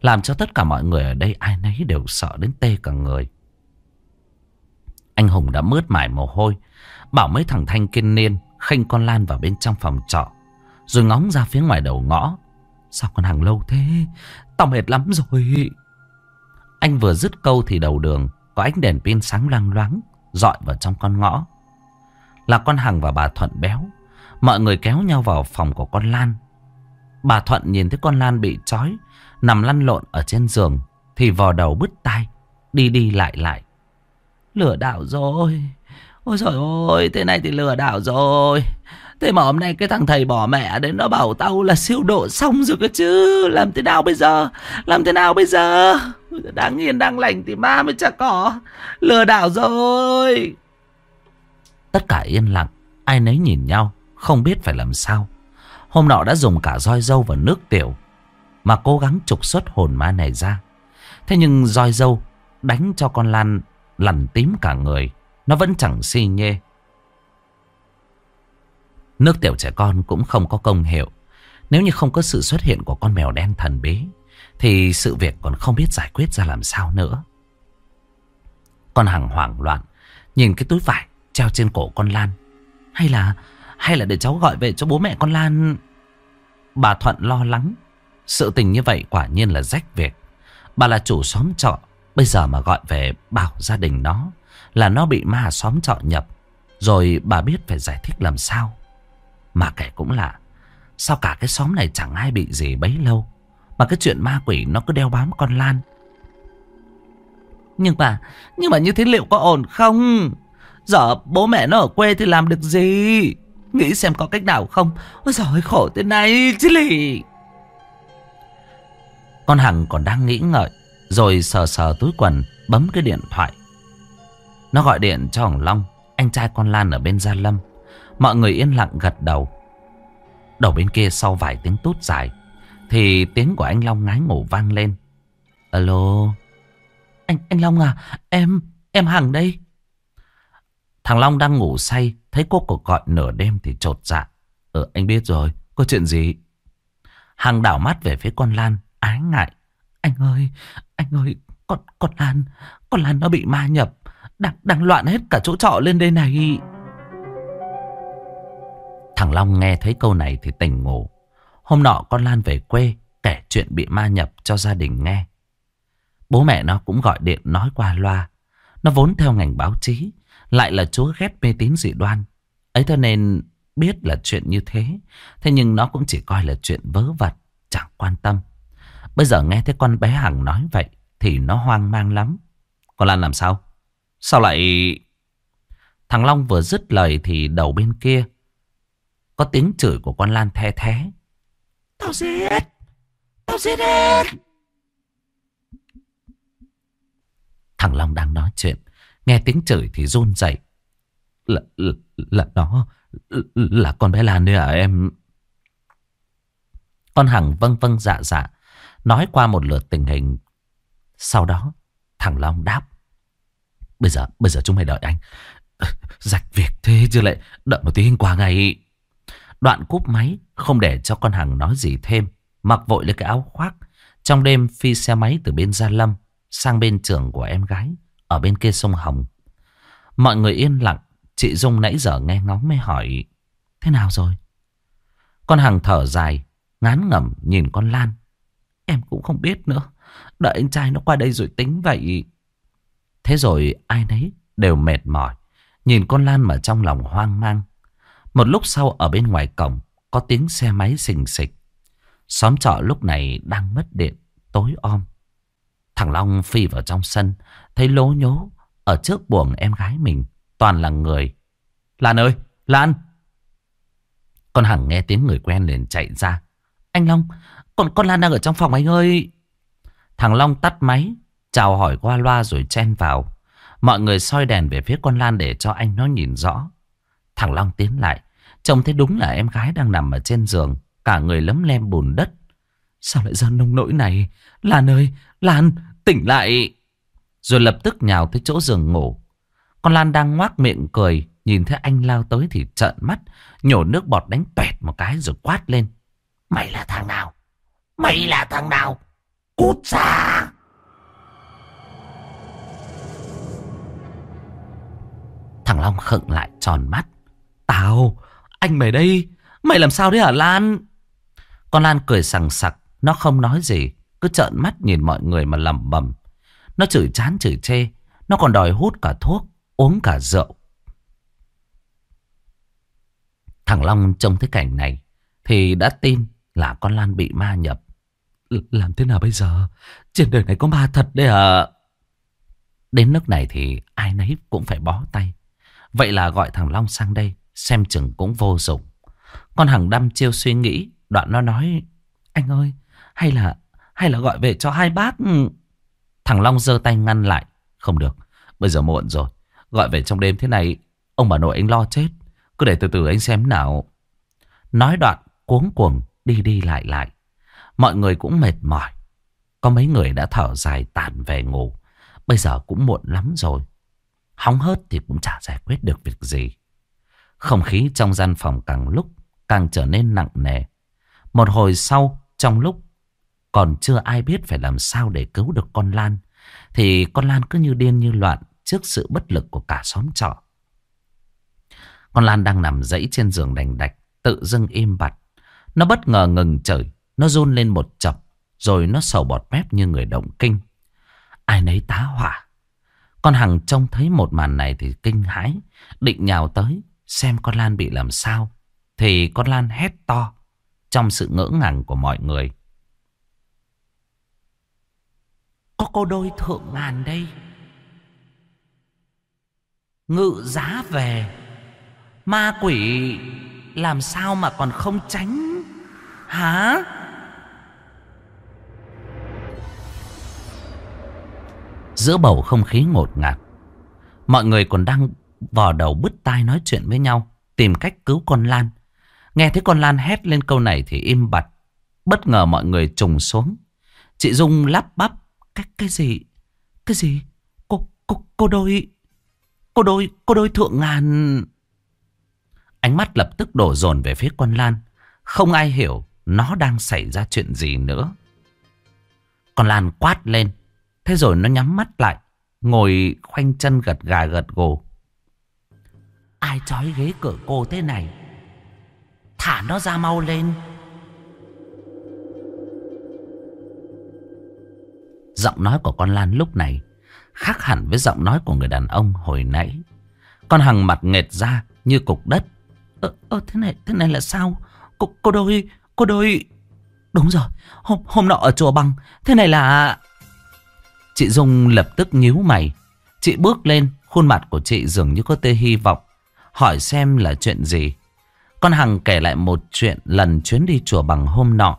S1: Làm cho tất cả mọi người ở đây ai nấy đều sợ đến tê cả người Anh Hùng đã mướt mải mồ hôi, Bảo mấy thằng thanh kiên niên khênh con Lan vào bên trong phòng trọ. Rồi ngóng ra phía ngoài đầu ngõ. Sao con hàng lâu thế? Tao mệt lắm rồi. Anh vừa dứt câu thì đầu đường có ánh đèn pin sáng loang loáng dọi vào trong con ngõ. Là con hàng và bà Thuận béo. Mọi người kéo nhau vào phòng của con Lan. Bà Thuận nhìn thấy con Lan bị trói, nằm lăn lộn ở trên giường, thì vò đầu bứt tai, đi đi lại lại. Lừa đảo rồi, Ôi trời ơi, thế này thì lừa đảo rồi. Thế mà hôm nay cái thằng thầy bỏ mẹ đến nó bảo tao là siêu độ xong rồi cơ chứ. Làm thế nào bây giờ? Làm thế nào bây giờ? Đáng yên đang lành thì ma mới chả có. Lừa đảo rồi. Tất cả yên lặng, ai nấy nhìn nhau, không biết phải làm sao. Hôm nọ đã dùng cả roi dâu và nước tiểu mà cố gắng trục xuất hồn ma này ra. Thế nhưng roi dâu đánh cho con Lan lằn tím cả người. Nó vẫn chẳng si nhê. Nước tiểu trẻ con cũng không có công hiệu. Nếu như không có sự xuất hiện của con mèo đen thần bí, thì sự việc còn không biết giải quyết ra làm sao nữa. Con Hằng hoảng loạn, nhìn cái túi vải treo trên cổ con Lan. Hay là, hay là để cháu gọi về cho bố mẹ con Lan... Bà Thuận lo lắng. Sự tình như vậy quả nhiên là rách việc. Bà là chủ xóm trọ. Bây giờ mà gọi về bảo gia đình nó là nó bị ma xóm trọ nhập. Rồi bà biết phải giải thích làm sao. Mà kể cũng lạ. Sao cả cái xóm này chẳng ai bị gì bấy lâu. Mà cái chuyện ma quỷ nó cứ đeo bám con Lan. Nhưng mà, nhưng mà như thế liệu có ổn không? Giờ bố mẹ nó ở quê thì làm được gì? Nghĩ xem có cách nào không? Ôi giời khổ thế này chứ lì. Con Hằng còn đang nghĩ ngợi, Rồi sờ sờ túi quần, Bấm cái điện thoại. Nó gọi điện cho Hồng Long, Anh trai con Lan ở bên Gia Lâm. Mọi người yên lặng gật đầu. Đầu bên kia sau vài tiếng tút dài, Thì tiếng của anh Long ngái ngủ vang lên. Alo? Anh anh Long à Em em Hằng đây. Thằng Long đang ngủ say Thấy cô cuộc gọi nửa đêm thì trột dạ Ờ anh biết rồi Có chuyện gì Hằng đảo mắt về phía con Lan Ái ngại Anh ơi Anh ơi Con, con Lan Con Lan nó bị ma nhập Đang, đang loạn hết cả chỗ trọ lên đây này Thằng Long nghe thấy câu này thì tỉnh ngủ. Hôm nọ con Lan về quê kể chuyện bị ma nhập cho gia đình nghe. Bố mẹ nó cũng gọi điện nói qua loa. Nó vốn theo ngành báo chí, lại là chúa ghét mê tín dị đoan. Ấy cho nên biết là chuyện như thế. Thế nhưng nó cũng chỉ coi là chuyện vớ vặt, chẳng quan tâm. Bây giờ nghe thấy con bé Hằng nói vậy thì nó hoang mang lắm. Con Lan làm sao? Sao lại... Thằng Long vừa dứt lời thì đầu bên kia có tiếng chửi của con Lan the thế. Tao giết! Tao giết hết! Thằng Long đang nói chuyện. Nghe tiếng chửi thì run dậy. Là, là, là nó... Là con bé Lan đấy à em? Con Hằng vâng vâng dạ dạ. Nói qua một lượt tình hình. Sau đó, thằng Long đáp. Bây giờ, bây giờ chúng mày đợi anh. Rạch việc thế chứ lại đợi một tiếng qua ngày. Đoạn cúp máy không để cho con Hằng nói gì thêm. Mặc vội lấy cái áo khoác. Trong đêm phi xe máy từ bên Gia Lâm sang bên trường của em gái ở bên kia sông Hồng. Mọi người yên lặng. Chị Dung nãy giờ nghe ngóng mới hỏi Thế nào rồi? Con Hằng thở dài Ngán ngẩm nhìn con Lan Em cũng không biết nữa Đợi anh trai nó qua đây rồi tính vậy Thế rồi ai nấy đều mệt mỏi Nhìn con Lan mà trong lòng hoang mang một lúc sau ở bên ngoài cổng có tiếng xe máy xình xịch. Xóm trọ lúc này đang mất điện, tối om. Thằng Long phi vào trong sân, thấy lố nhố ở trước buồng em gái mình, toàn là người. Lan ơi, Lan! Con Hằng nghe tiếng người quen liền chạy ra. Anh Long, con, con Lan đang ở trong phòng anh ơi. Thằng Long tắt máy, chào hỏi qua loa rồi chen vào. Mọi người soi đèn về phía con Lan để cho anh nó nhìn rõ. Thằng Long tiến lại. Trông thấy đúng là em gái đang nằm ở trên giường. Cả người lấm lem bùn đất. Sao lại ra nông nỗi này? Lan ơi! Lan! Tỉnh lại! Rồi lập tức nhào tới chỗ giường ngủ. Con Lan đang ngoác miệng cười. Nhìn thấy anh lao tới thì trợn mắt. Nhổ nước bọt đánh pẹt một cái rồi quát lên. Mày là thằng nào? Mày là thằng nào? Cút ra! Thằng Long khựng lại tròn mắt. Tao, anh mày đây, mày làm sao đấy hả Lan? Con Lan cười sằng sặc, nó không nói gì, cứ trợn mắt nhìn mọi người mà lẩm bẩm. Nó chửi chán chửi chê, nó còn đòi hút cả thuốc, uống cả rượu. Thằng Long trông thấy cảnh này thì đã tin là con Lan bị ma nhập. L làm thế nào bây giờ? Trên đời này có ma thật đấy à? Đến nước này thì ai nấy cũng phải bó tay. Vậy là gọi thằng Long sang đây Xem chừng cũng vô dụng Con Hằng đăm chiêu suy nghĩ Đoạn nó nói Anh ơi hay là hay là gọi về cho hai bác Thằng Long giơ tay ngăn lại. Không được Bây giờ muộn rồi. Gọi về trong đêm thế này Ông bà nội anh lo chết. Cứ để từ từ anh xem nào. Nói đoạn cuống cuồng đi đi lại lại. Mọi người cũng mệt mỏi. Có mấy người đã thở dài tàn về ngủ. Bây giờ cũng muộn lắm rồi. Hóng hớt thì cũng chả giải quyết được việc gì. Không khí trong gian phòng càng lúc càng trở nên nặng nề. Một hồi sau, trong lúc còn chưa ai biết phải làm sao để cứu được con Lan, thì con Lan cứ như điên như loạn trước sự bất lực của cả xóm trọ. Con Lan đang nằm dẫy trên giường đành đạch, tự dưng im bặt. Nó bất ngờ ngừng trời, nó run lên một chập, rồi nó sầu bọt mép như người động kinh. Ai nấy tá hỏa. Con Hằng trông thấy một màn này thì kinh hãi, định nhào tới, xem con Lan bị làm sao. Thì con Lan hét to trong sự ngỡ ngàng của mọi người. Có cô đôi thượng ngàn đây. Ngự giá về. Ma quỷ làm sao mà còn không tránh Hả Giữa bầu không khí ngột ngạt, Mọi người còn đang vò đầu bứt tai nói chuyện với nhau, Tìm cách cứu con Lan Nghe thấy con Lan hét lên câu này thì im bặt, Bất ngờ mọi người trùng xuống Chị Dung lắp bắp cái, cái gì? Cái gì? Cô, cô, cô đôi Cô đôi, cô đôi thượng ngàn. Ánh mắt lập tức đổ dồn về phía con Lan. Không ai hiểu Nó đang xảy ra chuyện gì nữa. Con Lan quát lên. Thế rồi nó nhắm mắt lại Ngồi khoanh chân gật gà gật gù. Ai trói ghế cửa cô thế này? Thả nó ra mau lên. Giọng nói của con Lan lúc này Khác hẳn với giọng nói của người đàn ông hồi nãy. Con Hằng mặt nghệt ra như cục đất. Ơ, ờ, thế này thế này là sao? Cô, cô đôi Cô đôi. Đúng rồi Hôm, hôm nọ ở chùa bằng Thế này là Chị Dung lập tức nhíu mày. Chị bước lên Khuôn mặt của chị dường như có tê hy vọng Hỏi xem là chuyện gì. Con Hằng kể lại một chuyện Lần chuyến đi chùa bằng hôm nọ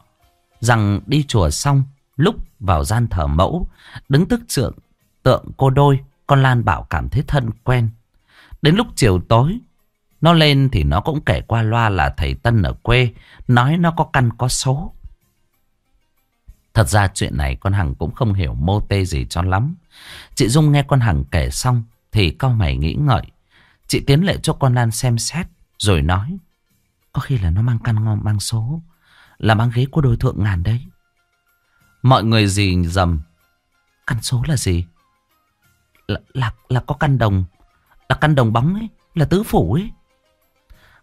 S1: Rằng đi chùa xong Lúc vào gian thờ mẫu, Đứng tức trượng, tượng cô đôi, Con Lan bảo cảm thấy thân quen. Đến lúc chiều tối, Nó lên thì nó cũng kể qua loa là thầy Tân ở quê, Nói nó có căn có số. Thật ra chuyện này con Hằng cũng không hiểu mô tê gì cho lắm. Chị Dung nghe con Hằng kể xong Thì cau mày nghĩ ngợi. Chị tiến lệ cho con Lan xem xét, Rồi nói, Có khi là nó mang căn ngon, mang số, Là mang ghế của đôi thượng ngàn đấy. Mọi người gì dầm. Căn số là gì? Là, là, là có căn đồng. Là căn đồng bóng ấy Là tứ phủ ấy.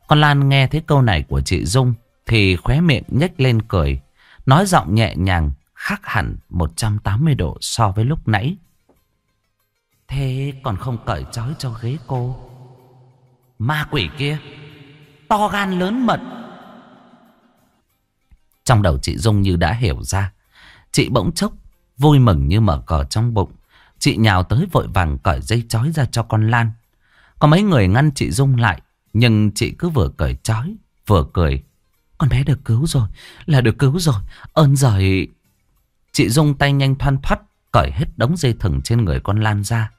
S1: Con Lan nghe thấy câu này của chị Dung Thì khóe miệng nhếch lên cười Nói giọng nhẹ nhàng Khác hẳn 180 độ so với lúc nãy. Thế còn không cởi trói cho ghế cô? Ma quỷ kia To gan lớn mật. Trong đầu chị Dung như đã hiểu ra Chị bỗng chốc Vui mừng như mở cờ trong bụng. Chị nhào tới vội vàng cởi dây chói ra cho con Lan. Có mấy người ngăn chị Dung lại Nhưng chị cứ vừa cởi chói Vừa cười. Con bé được cứu rồi Là được cứu rồi Ơn giời. Chị Dung tay nhanh thoăn thoắt Cởi hết đống dây thừng trên người con Lan ra.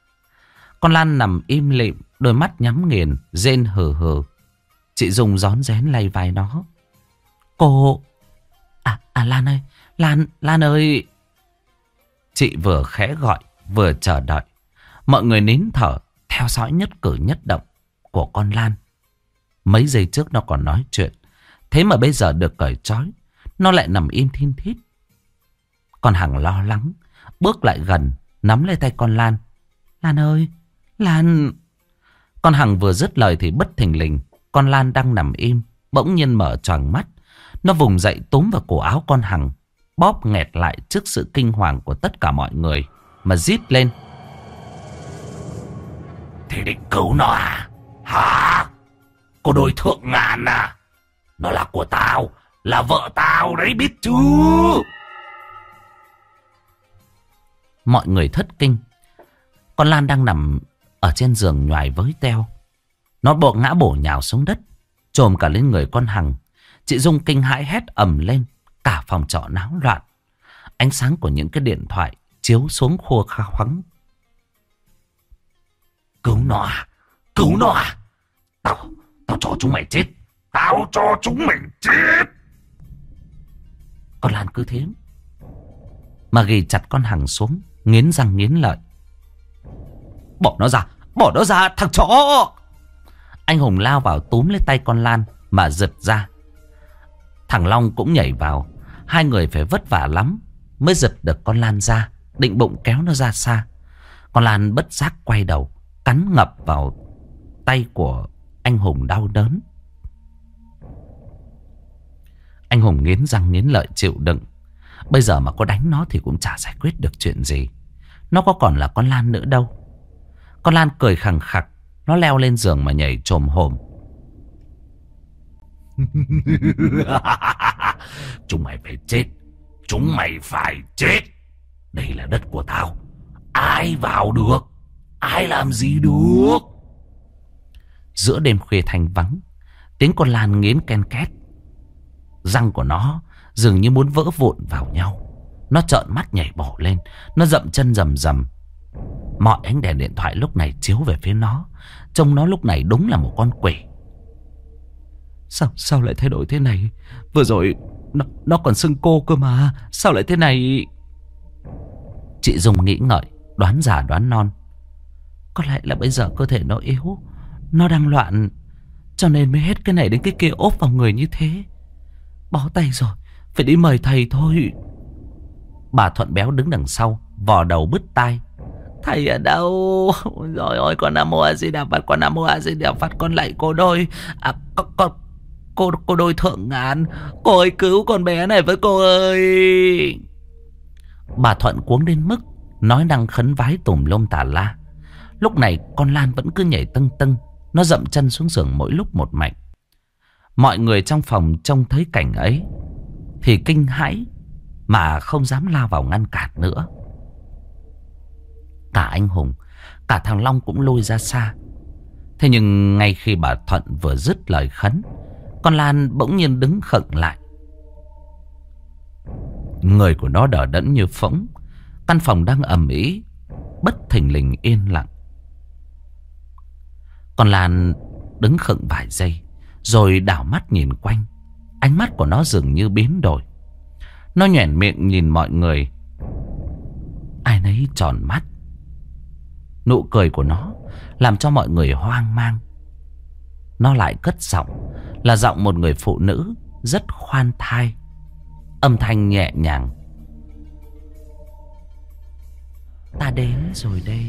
S1: Con Lan nằm im lịm Đôi mắt nhắm nghiền Rên hừ hừ. Chị Dung gión rén lay vai nó. Cô À, à Lan ơi Lan, Lan ơi. Chị vừa khẽ gọi Vừa chờ đợi. Mọi người nín thở Theo dõi nhất cử nhất động Của con Lan. Mấy giây trước nó còn nói chuyện. Thế mà bây giờ được cởi trói Nó lại nằm im thiên thít. Con Hằng lo lắng Bước lại gần Nắm lấy tay con Lan. Lan ơi Lan. Con Hằng vừa dứt lời thì bất thình lình Con Lan đang nằm im Bỗng nhiên mở tròn mắt. Nó vùng dậy túm vào cổ áo con Hằng. Bóp nghẹt lại trước sự kinh hoàng của tất cả mọi người Mà rít lên.
S2: Thì định cứu nó à? Hả? Cô đôi thượng ngàn à? Nó là của tao Là vợ tao đấy biết chứ?
S1: Mọi người thất kinh. Con Lan đang nằm Ở trên giường nhoài với teo. Nó bộ ngã bổ nhào xuống đất Trồm cả lên người con Hằng. Chị Dung kinh hãi hét ầm lên Cả phòng trọ náo loạn. Ánh sáng của những cái điện thoại Chiếu xuống khua khá khoắng.
S2: Cứu nó à? Cứu nó à? Tao Tao cho chúng mày chết. Tao cho chúng mày chết.
S1: Con Lan cứ thế. Mà ghi chặt con Hằng xuống, Nghiến răng nghiến lợi. Bỏ nó ra, Bỏ nó ra, thằng chó. Anh Hùng lao vào túm lấy tay con Lan Mà giật ra. Thằng Long cũng nhảy vào. Hai người phải vất vả lắm Mới giật được con Lan ra, Định bụng kéo nó ra xa. Con Lan bất giác quay đầu, Cắn ngập vào tay của anh Hùng đau đớn. Anh Hùng nghiến răng nghiến lợi chịu đựng. Bây giờ mà có đánh nó thì cũng chả giải quyết được chuyện gì. Nó có còn là con Lan nữa đâu. Con Lan cười khẳng khặc, Nó leo lên giường mà nhảy trồm hồm
S2: Chúng mày phải chết Chúng mày phải chết Đây là đất của tao Ai vào được Ai làm gì được
S1: Giữa đêm khuya thành vắng, Tiếng con Lan nghiến ken két. Răng của nó dường như muốn vỡ vụn vào nhau. Nó trợn mắt nhảy bổ lên. Nó dậm chân rầm rầm. Mọi ánh đèn điện thoại lúc này chiếu về phía nó. Trông nó lúc này đúng là một con quỷ. Sao sao lại thay đổi thế này? Vừa rồi nó, nó còn xưng cô cơ mà. Sao lại thế này? Chị Dung nghĩ ngợi. Đoán giả đoán non. Có lẽ là bây giờ cơ thể nó yếu. Nó đang loạn. Cho nên mới hết cái này đến cái kia ốp vào người như thế. Bó tay rồi. Phải đi mời thầy thôi. Bà Thuận Béo đứng đằng sau. Vò đầu bứt tai. Thầy ở đâu? Rồi ôi con Nam Mô A Di Đà Phật, con Nam Mô A Di Đà Phật, con lạy cô đôi. À con, con cô cô đôi thượng ngàn, cô ơi cứu con bé này với cô ơi. Bà Thuận cuống đến mức nói năng khấn vái tùm lum tà la. Lúc này con Lan vẫn cứ nhảy tưng tưng, nó dậm chân xuống giường mỗi lúc một mạnh. Mọi người trong phòng trông thấy cảnh ấy thì kinh hãi mà không dám lao vào ngăn cản nữa. Cả anh Hùng Cả thằng Long cũng lôi ra xa Thế nhưng ngay khi bà Thuận vừa dứt lời khấn con Lan bỗng nhiên đứng khựng lại. Người của nó đỡ đẫn như phỗng. Căn phòng đang ầm ĩ, Bất thình lình yên lặng. Con Lan đứng khựng vài giây, Rồi đảo mắt nhìn quanh. Ánh mắt của nó dường như biến đổi. Nó nhoẻn miệng nhìn mọi người. Ai nấy tròn mắt. Nụ cười của nó làm cho mọi người hoang mang. Nó lại cất giọng là giọng một người phụ nữ rất khoan thai. Âm thanh nhẹ nhàng. Ta đến rồi đây.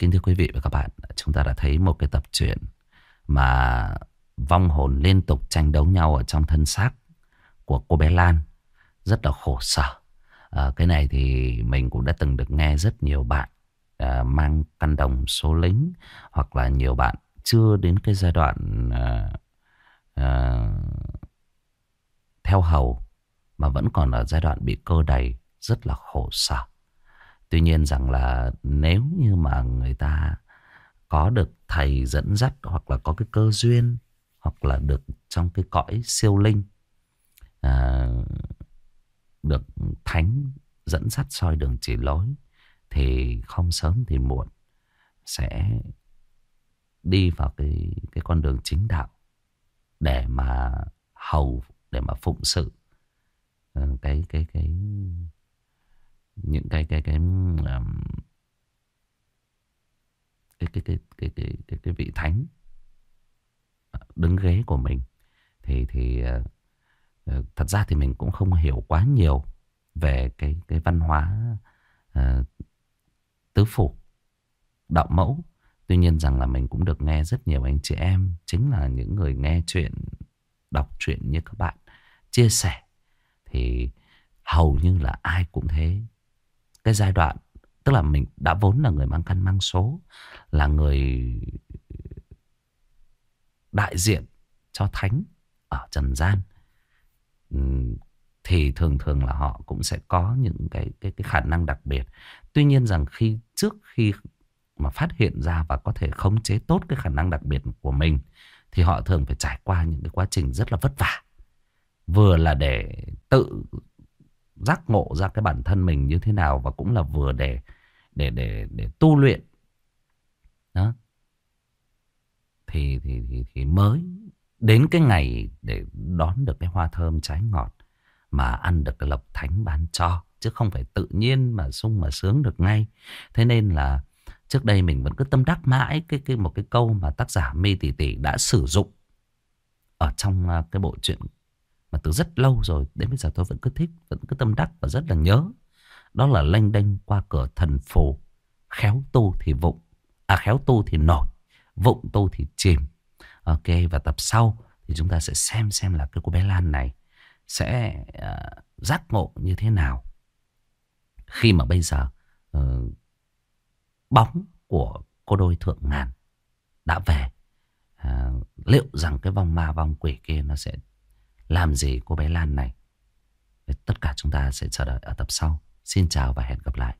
S1: Kính thưa quý vị và các bạn, chúng ta đã thấy một cái tập truyện mà vong hồn liên tục tranh đấu nhau ở trong thân xác của cô bé Lan. Rất là khổ sở. À, cái này thì mình cũng đã từng được nghe rất nhiều bạn à, mang căn đồng số lính hoặc là nhiều bạn chưa đến cái giai đoạn à, à, theo hầu mà vẫn còn ở giai đoạn bị cơ đầy rất là khổ sở. Tuy nhiên rằng là nếu như mà người ta có được thầy dẫn dắt hoặc là có cái cơ duyên hoặc là được trong cái cõi siêu linh à, được thánh dẫn dắt soi đường chỉ lối thì không sớm thì muộn sẽ đi vào cái cái con đường chính đạo để mà hầu để mà phụng sự ờ, cái cái cái cái cái cái um, cái, cái, cái, cái, cái, cái, cái vị thánh ờ, đứng ghế của mình thì thì uh, thật ra thì mình cũng không hiểu quá nhiều về cái cái văn hóa uh, tứ phủ đạo mẫu. Tuy nhiên rằng là mình cũng được nghe rất nhiều anh chị em chính là những người nghe chuyện đọc chuyện như các bạn chia sẻ. Thì hầu như là ai cũng thế cái giai đoạn, tức là mình đã vốn là người mang căn, mang số, là người đại diện cho thánh ở trần gian thì thường thường là họ cũng sẽ có những cái cái cái khả năng đặc biệt. Tuy nhiên rằng khi, trước khi mà phát hiện ra và có thể khống chế tốt cái khả năng đặc biệt của mình, thì họ thường phải trải qua những cái quá trình rất là vất vả. Vừa là để tự giác ngộ ra cái bản thân mình như thế nào và cũng là vừa để để để để tu luyện. Đó. Thì thì thì thì mới đến cái ngày để đón được cái hoa thơm trái ngọt mà ăn được cái lộc thánh ban cho, chứ không phải tự nhiên mà sung mà sướng được ngay. Thế nên là trước đây mình vẫn cứ tâm đắc mãi cái cái một cái câu mà tác giả mê tỷ tỷ đã sử dụng ở trong à, cái bộ truyện mà từ rất lâu rồi Đến bây giờ tôi vẫn cứ thích Vẫn cứ tâm đắc và rất là nhớ. Đó là lanh đanh qua cửa thần phù. Khéo tu thì vụng. À khéo tu thì nổi Vụng tu thì chìm. Ok và tập sau Thì chúng ta sẽ xem xem là cái cô bé Lan này Sẽ uh, giác ngộ như thế nào. Khi mà bây giờ uh, Bóng của cô đôi thượng ngàn Đã về à, Liệu rằng cái vòng ma vòng quỷ kia Nó sẽ làm gì cô bé Lan này? Tất cả chúng ta sẽ chờ đợi ở tập sau. Xin chào và hẹn gặp lại.